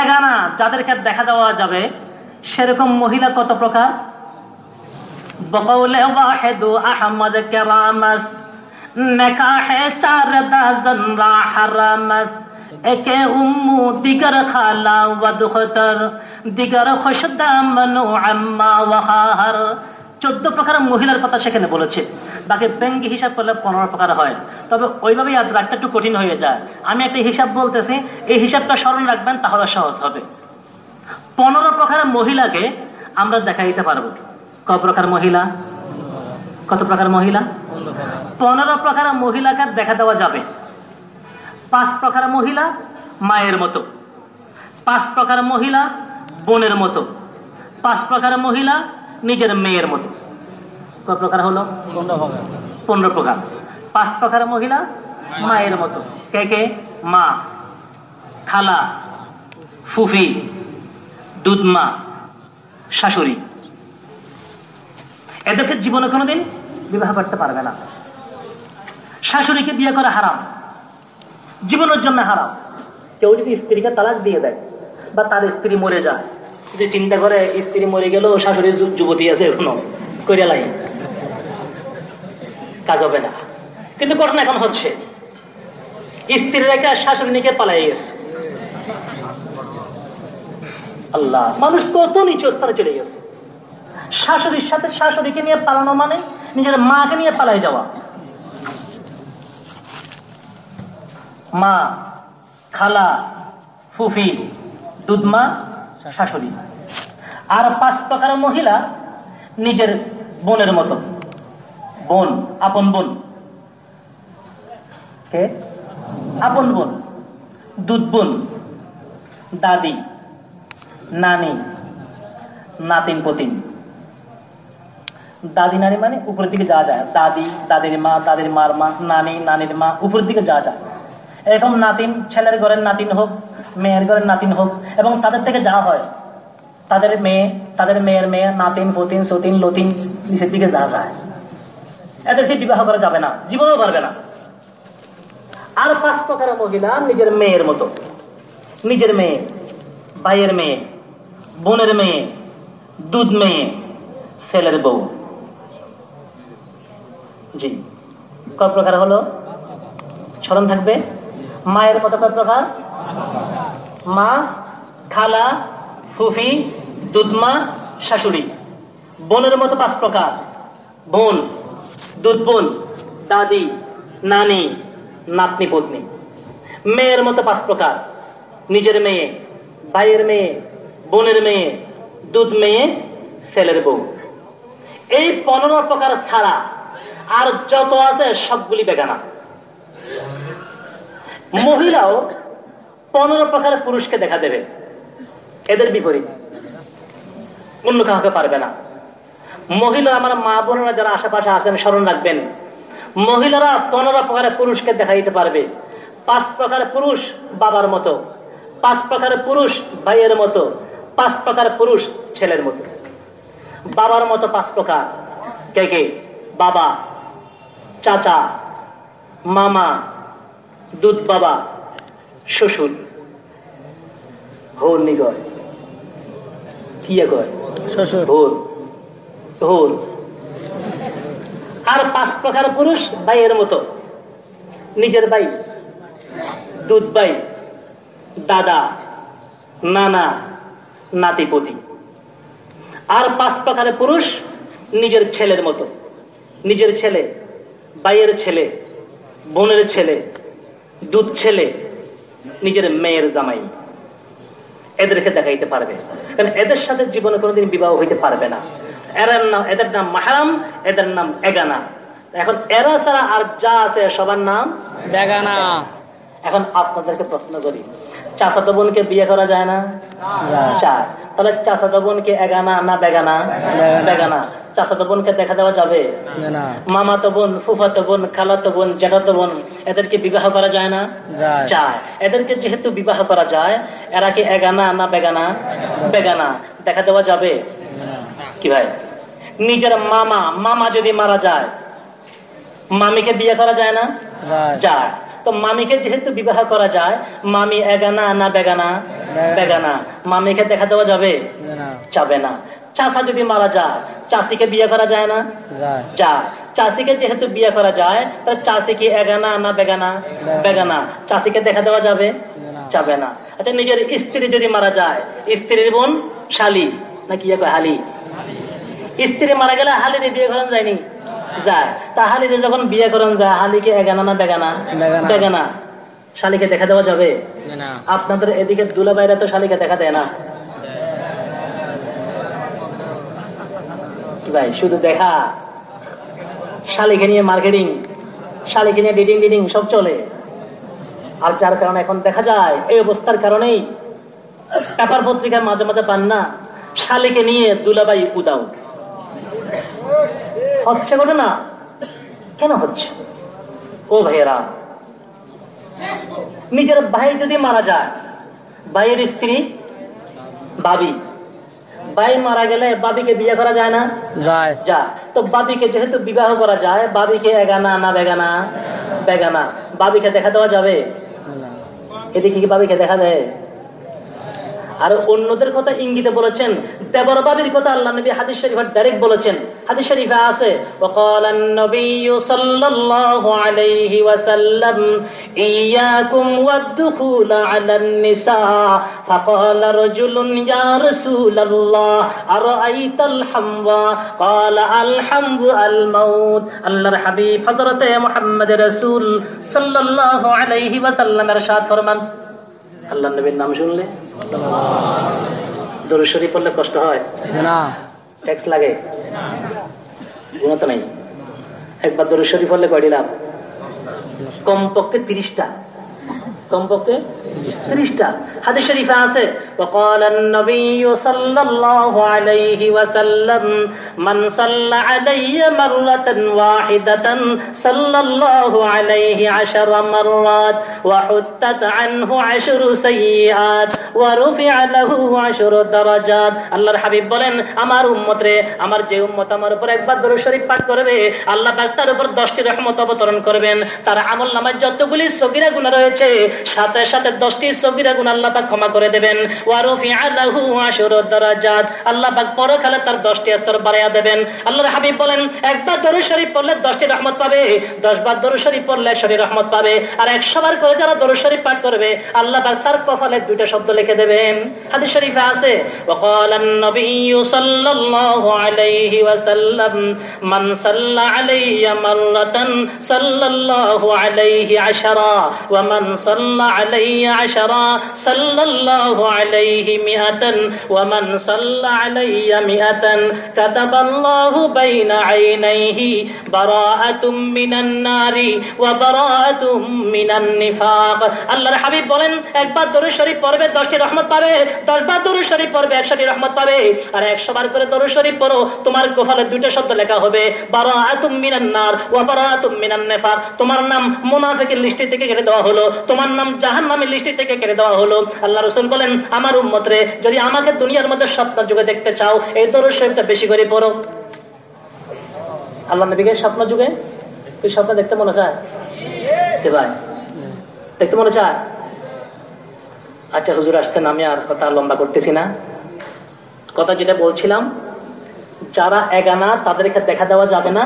এগানা যাদেরকে দেখা দেওয়া যাবে সেরকম মহিলা কত প্রকার? বকৌলে ওয়াহেদু আহমদ কেরামাস নেকাহে চার দাজন রাহরামাস একে উম্মু দিগর খালা ওয়াদখতর দিগর খুশদামনু আম্মা ওয়াহার। চোদ্দ প্রকার মহিলার কথা সেখানে বলেছে। বাকি ব্যঙ্গি হিসাব করলে পনেরো প্রকার হয়। তবে ওইভাবে ইয়াদ রাখতে একটু কঠিন হয়ে যায়। আমি একটা হিসাব বলতেছি, এই হিসাবটা স্মরণ রাখবেন, তাহলে সহজ হবে। পনেরো প্রকার মহিলাকে আমরা দেখা দিতে পারব। ক প্রকার মহিলা? কত প্রকার মহিলা? পনেরো প্রকার মহিলাকে দেখা দেওয়া যাবে। পাঁচ প্রকার মহিলা মায়ের মতো। পাঁচ প্রকার মহিলা বোনের মতো। পাঁচ প্রকার মহিলা নিজের মেয়ের মতো। ক প্রকার হলো? পনেরো প্রকার। পাঁচ প্রকার মহিলা মায়ের মতো। কে কে? মা খালা ফুফি দুধমা শাশুড়ি। এদেরকে জীবনে কোনোদিন বিবাহ করতে পারবে না। শাশুড়িকে বিয়ে করা হারাম। জীবনের জন্য হারাম। কেউ যদি স্ত্রীকে তালাক দিয়ে দেয় বা তার স্ত্রী মরে যায় যদি চিন্তা করে স্ত্রী মরে গেল, শাশুড়ি যুবতী আছে এখনও করিয়া লাগে কাজ হবে না। কিন্তু ঘটনা এখন হচ্ছে। স্ত্রী রেখে শাশুড়ি নিকে পালাই গেছে। আল্লাহ, মানুষ কত নিচু স্থানে চলে গেছে। শাশুড়ির সাথে শাশুড়িকে নিয়ে পালানো মানে নিজের মাকে নিয়ে পালাই যাওয়া। মা, খালা, ফুফি দুধমা শাশুড়ি। আর পাঁচ প্রকার মহিলা নিজের বোনের মতো। বোন, আপন বোন। কে? আপন বোন। দুধ বোন। দাদি। নানি। নাতিন পতিন। দাদি নানি মানে উপরের দিকে যাওয়া যায় দাদি, দাদির মা, দাদির মার মা, নানি, নানির মা, উপরের দিকে যাওয়া যায় এরকম নাতিন, ছেলের ঘরের নাতিন হোক মেয়ের ঘরের নাতিন হোক এবং তাদের থেকে যাওয়া হয়, তাদের মেয়ে, তাদের মেয়ের মেয়ে, নাতিন, পতিন, সতিন, লতিন, নিচের দিকে যাওয়া যায়। এদেরকে বিবাহ করা যাবে না, জীবনেও পারবে না। আর পাঁচ প্রকার মহিলা নিজের মেয়ের মতো। নিজের মেয়ে, ভাইয়ের মেয়ে, বোনের মেয়ে, দুধ মেয়ে, ছেলের বউ। জি। কয় প্রকার হলো? স্মরণ থাকবে? মায়ের কত কয় প্রকার? মা, খালা, ফুফি, দুধমা, শাশুড়ি। বোনের মতো পাঁচ প্রকার। বোন দুধ বোন দাদি, নানি, নাতনি, পত্নী। মেয়ের মতো পাঁচ প্রকার। নিজের মেয়ে, ভাইয়ের মেয়ে, বোনের মেয়ে, দুধ মেয়ে, ছেলের বউ। এই পনেরো প্রকার ছাড়া আর যত আছে সবগুলি বেগানা। মহিলাও পনেরো প্রকারের পুরুষকে দেখা দেবে। এদের বিপরীত। অন্য কাউকে পারবে না। মহিলা আমার মা বোনেরা যারা আশেপাশে আসেন স্মরণ রাখবেন। মহিলারা পনেরো প্রকারের পুরুষকে দেখা দিতে পারবে। পাঁচ প্রকারের পুরুষ বাবার মতো। পাঁচ প্রকারের পুরুষ ভাইয়ের মতো। পাঁচ প্রকার পুরুষ ছেলের মতো। বাবার মতো পাঁচ প্রকার। কে কে? বাবা, চাচা, মামা, দুধ বাবা, শ্বশুর। ভোর কি কয়? শ্বশুর। ভোর। ভোর। আর পাঁচ প্রকার পুরুষ ভাইয়ের মতো। নিজের ভাই দুধ ভাই দাদা নানা নাতিপতি। আর পাঁচ প্রকারের পুরুষ নিজের ছেলের মতো। নিজের ছেলে ভাইয়ের ছেলে বোনের ছেলে দুধ ছেলে নিজের মেয়ের জামাই। এদেরকে দেখাইতে পারবে। কারণ এদের সাথে জীবনে কোনোদিন বিবাহ হইতে পারবে না। এরার নাম এদের নাম মাহারাম এদের নাম এগানা। এখন এরা ছাড়া আর যা আছে সবার নাম? বেগানা। এখন আপনাদেরকে প্রশ্ন করি। চাচাতো বোনকে বিয়ে করা যায় না? চায় তাহলে চাচাতো বোনকে এগানা না বেগানা? বেগানা। চাচাতো বোনকে দেখা দেওয়া যাবে? মামাতো বোন ফুফাতো বোন খালাতো বোন জ্যাঠাতো বোন এদেরকে বিবাহ করা যায় না। যায়। এদেরকে যেহেতু বিবাহ করা যায় এরা কি এগানা না বেগানা? বেগানা। দেখা দেওয়া যাবে? কি ভাই? নিজের মামা মামা যদি মারা যায় মামিকে বিয়ে করা যায় না? যায়। তো মামিকে যেহেতু বিবাহ করা যায় মামি এগানা না বেগানা? বেগানা। মামিকে দেখা দেওয়া যাবে? যাবে না। চাষা যদি মারা যায় চাষিকে বিয়ে করা যায় না? যায়। যায় চাষিকে যেহেতু বিয়ে করা যায় তাহলে চাষি কি এগানা না বেগানা? বেগানা। চাষিকে দেখা দেওয়া যাবে? যাবে না। আচ্ছা নিজের স্ত্রী যদি মারা যায় স্ত্রীর বোন শালি না কি হালি। স্ত্রী মারা গেলে হালিরে বিয়ে করেন যায়নি? যায়। তা হালিরে যখন বিয়ে করেন যায় হালিকে এগানা না বেগানা? বেগানা। বেগানা। শালিকে দেখা দেওয়া যাবে? আপনাদের এদিকে দুলা বাইরে তো শালিকে দেখা দেয় না। ভাই শুধু দেখা। শালিকে নিয়ে মার্কেটিং। শালিকে নিয়ে ডিডিং ডিডিং সব চলে। আর যার কারণে এখন দেখা যায় এই অবস্থার কারণেই পেপার পত্রিকায় মাঝে মাঝে পান না। শালিকে নিয়ে দুলাবাই উদাও হচ্ছে ঘটনা কেন হচ্ছে? ও ভাইয়েরা নিজের ভাই যদি মারা যায় ভাইয়ের স্ত্রী বাবি ভাই মারা গেলে বাবিকে বিয়ে করা যায় না? যায়। যা। তো বাবিকে যেহেতু বিবাহ করা যায় বাবিকে এগানা না বেগানা? বেগানা। বাবিকে দেখা দেওয়া যাবে? এদিকে কি বাবিকে দেখা দেয়? আর অন্যদের কথা ইঙ্গিতে বলেছেন দেবর বাবির কথা আল্লাহ নবী হাদিস শরীফের ডাইরেক্ট বলেছেন হাদিস শরীফে আছে وقال النبي صلى الله عليه وسلم إياكم والدخول على النساء فقال رجل يا رسول الله أرأيت الحموى قال الحمد الموت আল্লাহর হাবিব হযরত মুহাম্মদ রাসূল সাল্লাল্লাহু আলাইহি ওয়াসাল্লাম ارشاد ফরমান আল্লাহ নবীর নাম শুনলে দরুদ পড়লে কষ্ট হয়? না। ট্যাক্স লাগে? গুণত তো নাই। একবার দরুদ শরীফ পড়লে কয়টি লাভ? কমপক্ষে তিরিশটা। কমপক্ষে তিরিশটা হাদিস শরীফে আছে وقال النبي صلى الله عليه وسلم من صلى علي مرة واحدة صلى الله عليه عشر مرات وحتت عنه عشر سيئات ورفع له عشر درجات আল্লাহর হাবিব বলেন আমার উম্মত রে আমার যে উম্মত আমার উপর একবার দরুদ শরীফ পাঠ করবে আল্লাহ পাক তার উপর দশটি রহমত অবতরণ করবেন তার আমল নামায় যতগুলি সগিরা গুণা রয়েছে সাথে সাথে দশ দশটি সগিরা গুণ আল্লাহ পাক ক্ষমা করে দেবেন ওয়ারফি আলাহু আশুরু দারাজাত আল্লাহ পাক পরকালে তার দশটি স্তর বাড়াইয়া দেবেন আল্লাহর হাবিব বলেন একবার দরুদ শরীফ পড়লে দশটি রহমত পাবে দশ বার দরুদ শরীফ পড়লে একশোটি রহমত পাবে আর একশো বার করে যারা দরুদ শরীফ পাঠ করবে আল্লাহ পাক তার কপালে দুইটা শব্দ লিখে দেবেন হাদিস শরীফে আছে وقال النبي صلى الله عليه وسلم من صلى علي مرة صلى الله عليه عشرا ومن صلى علي عشرا صلى الله عليه مئة ومن صلى علي مئة كتب الله بين عينيه براءة من النار وبراءة من النفاق আল্লাহর হাবিব বলেন একবার দরুদ শরীফ পড়বে দশটি রহমত পাবে দশবার দরুদ শরীফ পড়বে একশোটি রহমত পাবে আর একশো বার করে দরুদ শরীফ পড়ো তোমার গোফালে দুইটা শব্দ লেখা হবে বারাআতুম মিনান নার ওয়া বারাআতুম মিনান নিফাক তোমার নাম মুনাফিকের লিস্টি থেকে কেটে দেওয়া হলো তোমার নাম জাহান্নামের লিস্টি থেকে কেটে দেওয়া হলো। আল্লাহ রসুল বলেন, আমার উম্মত রে যদি আমাকে দুনিয়ার মধ্যে স্বপ্ন যুগে দেখতে চাও, এই দরুদ শরীফটা বেশি করে পড়ো। আল্লাহ নবীকে স্বপ্ন যুগে? এই স্বপ্ন দেখতে মনে চায়? ভাই দেখতে মনে চায়? আচ্ছা হুজুর আসতেন আমি আর কথা লম্বা করতেছি না। কথা যেটা বলছিলাম, যারা এগানা তাদেরকে দেখা দেওয়া যাবে না।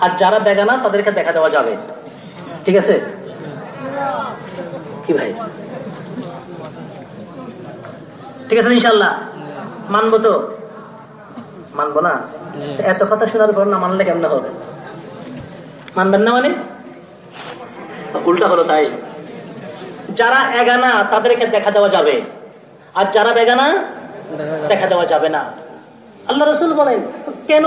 আর যারা বেগানা, তাদেরকে দেখা দেওয়া যাবে। ঠিক আছে? কি ভাই? ঠিক আছে ইনশাল্লাহ মানবো তো? মানবো না? এত কথা শোনার পর না মানলে কেমন হবে? মানবেন না মানে? উল্টা হলো তাই। যারা এগানা তাদেরকে দেখা দেওয়া যাবে। আর যারা বেগানা দেখা দেওয়া যাবে না। আল্লাহ রসুল বলেন কেন?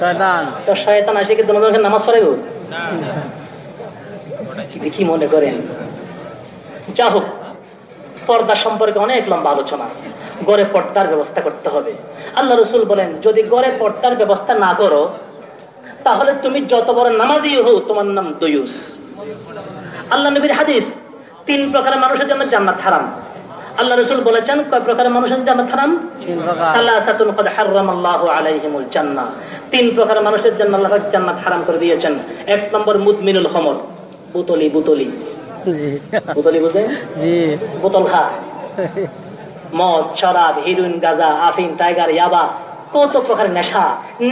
শয়তান। তো শয়তান আসে কি দুজনকে নামাজ কি মনে করেন। যা হোক পর্দা সম্পর্কে অনেক লম্বা আলোচনা। গড়ে পর্দার ব্যবস্থা করতে হবে। আল্লাহ রসুল বলেন যদি গড়ে পর্দার ব্যবস্থা না করো তাহলে তুমি যত বড় নামাজি হো তোমার নাম দয়ুস। আল্লাহ নবীর হাদিস তিন প্রকারের মানুষের জন্য জান্নাত হারাম। আল্লাহ রসুল বলেছেন কয় প্রকারের মানুষের জান্নাত হারাম? তিন প্রকার। সালাসাতুন কদ হারামাল্লাহু আলাইহিমুল জান্নাহ। তিন প্রকার মানুষের জন্য আল্লাহ জান্নাত হারাম করে দিয়েছেন। এক নম্বর মুদমিনুল খমর বুতলি বুতলি। বুতলি বুঝে? জি। বোতল খা। মদ শরাব হিরুইন গাজা আফিন টাইগার ইয়াবা। কত প্রকার নেশা?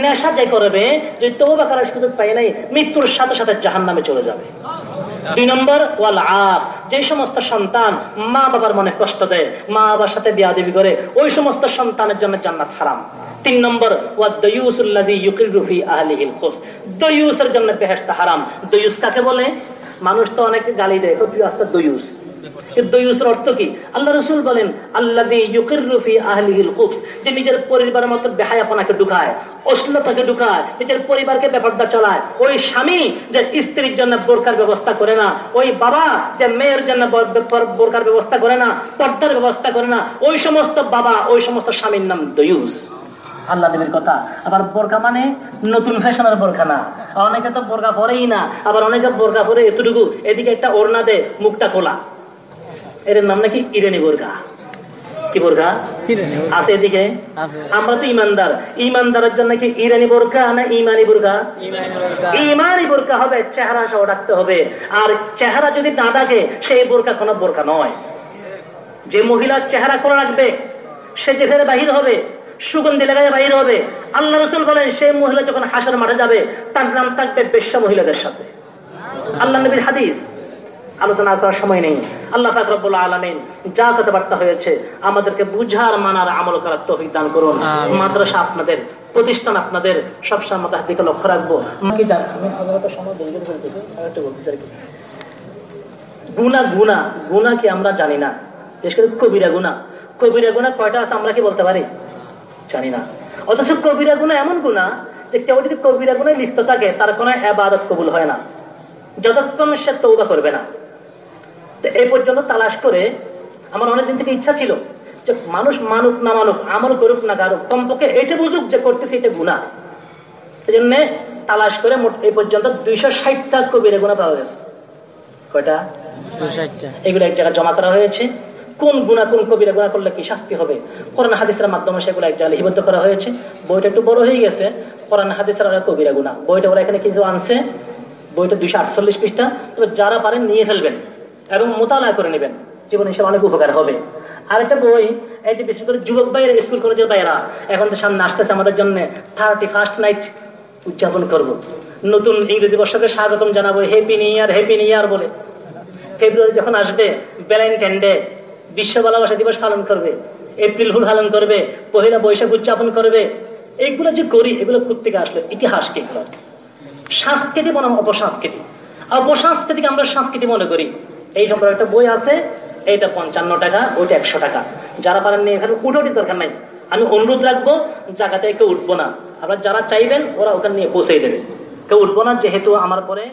নেশা করবে, যদি করার সুযোগ পাই নাই, মৃত্যুর সাথে সাথে জাহান নামে চলে যাবে। দুই নম্বর, ওয়াল আপ যে সমস্ত সন্তান মা বাবার মনে কষ্ট দেয়, মা বাবার সাথে করে, ওই সমস্ত সন্তানের জন্য জান্নাত হারাম। তিন নম্বর দয়ুসের জন্য বেহেশত হারাম। দয়ুস কাকে বলে? মানুষ তো অনেকে গালি দেয় দয়ুস। আল্লাহ স্ত্রীর জন্য বোরকার ব্যবস্থা করে না, ওই বাবা যে মেয়ের জন্য বোরকার ব্যবস্থা করে না, পর্দার ব্যবস্থা করে না, ওই সমস্ত বাবা, ওই সমস্ত স্বামীর নাম দয়ুস। আল্লাহ দেবের কথা। আবার বোরকা মানে নতুন ফ্যাশনের বোরকা না। অনেকে তো বোরকা পরেই না, আবার অনেকে বোরকা পরে এতটুকু, এদিকে একটা ওড়না দে, মুখটা খোলা। এর নাম নাকি ইরানি বোরকা কি বোরকা আছে এদিকে? আমরা তো ইমানদার। ইমানদারের জন্য কি ইরানি বোরকা না ইমানি বোরকা ইমানি বোরকা হবে চেহারা সহ ডাকতে হবে। আর চেহারা যদি না ডাকে সেই বোরকা কোনো বোরকা নয়। যে মহিলার চেহারা খোলা রাখবে সে যে ফেরে বাহির হবে সুগন্ধি লাগায় বাহির হবে আল্লাহ রসুল বলেন সেই মহিলা যখন হাসার মারা যাবে তার নাম থাকবে বেশ্যা মহিলাদের সাথে। আল্লাহ নবীর হাদিস। আলোচনা করার সময় নেই। আল্লাহ ফাকরবুল আলমিন যা কথাবার্তা হয়েছে আমাদেরকে বুঝার মানার আমল করার তৌফিক দান করুন। মাদ্রাসা আপনাদের প্রতিষ্ঠান আপনাদের সবসময় আমাদের দিকে লক্ষ্য রাখব। কি জান আমি সময় দেরি করে ফেলতেছি আরেকটু বলতে চাই কি? গুণা গুণা গুণা কি আমরা জানি না। বিশেষ করে কবিরা গুণা কবিরা গুণা কয়টা আছে আমরা কি বলতে পারি? জানি না। অথচ কবিরা গুণা এমন গুণা যে কেউ যদি কবিরা গুণায় লিপ্ত থাকে তার কোনো আবাদত কবুল হয় না। যতক্ষণ সে তৌবা করবে না। এই পর্যন্ত তালাশ করে আমার অনেকদিন থেকে ইচ্ছা ছিল যে মানুষ মানুক না মানুক আমল করুক না কারুক কমপক্ষে এটা বুঝুক যে করতেছে এটা গুণা এই জন্য তালাশ করে মোট এই পর্যন্ত দুইশো ষাটটা কবিরা গুণা পাওয়া গেছে। কয়টা? এগুলো এক জায়গায় জমা করা হয়েছে। কোন গুণা কোন কবিরা গুণা করলে কি শাস্তি হবে? কোরআন হাদিসের মাধ্যমে সেগুলো এক জায়গায় লিপিবদ্ধ করা হয়েছে। বইটা একটু বড় হয়ে গেছে। কোরআন হাদিসের কবিরা গুণা বইটা ওরা এখানে কিছু আনছে। বইটা দুইশো আটচল্লিশ পৃষ্ঠা। তবে যারা পারেন নিয়ে ফেলবেন। এবং মোতালা করে নেবেন। জীবন হিসেবে অনেক উপকার হবে। আরেকটা বই, এই যে বিশেষ করে যুবক ভাইয়ের স্কুল কলেজের ভাইয়েরা, এখন তো সামনে আসতেছে আমাদের জন্য থার্টি ফার্স্ট নাইট উদযাপন করব। নতুন ইংরেজি বর্ষকে স্বাগতম জানাব happy new year happy new year বলে। ফেব্রুয়ারি যখন আসবে ভ্যালেন্টাইন ডে বিশ্ব ভালোবাসা দিবস পালন করবে। এপ্রিল ফুল পালন করবে, পহিলা বৈশাখ উদযাপন করবে। এগুলো যে করি, এগুলো থেকে আসলো? ইতিহাস কি এগুলো সংস্কৃতি বনাম অপসংস্কৃতি আর অপসংস্কৃতিকে আমরা সংস্কৃতি মনে করি। এই সম্পর্কে একটা বই আছে, এইটা পঞ্চান্ন টাকা, ওইটা একশো টাকা। যারা পারেন নিয়ে এখানে উঠোটি দরকার নাই। আমি অনুরোধ রাখব জায়গাতে কেউ উঠবো না। আবার যারা চাইবেন, ওরা ওখানে নিয়ে পৌঁছে দেবে। কেউ উঠবো না, যেহেতু আমার পরে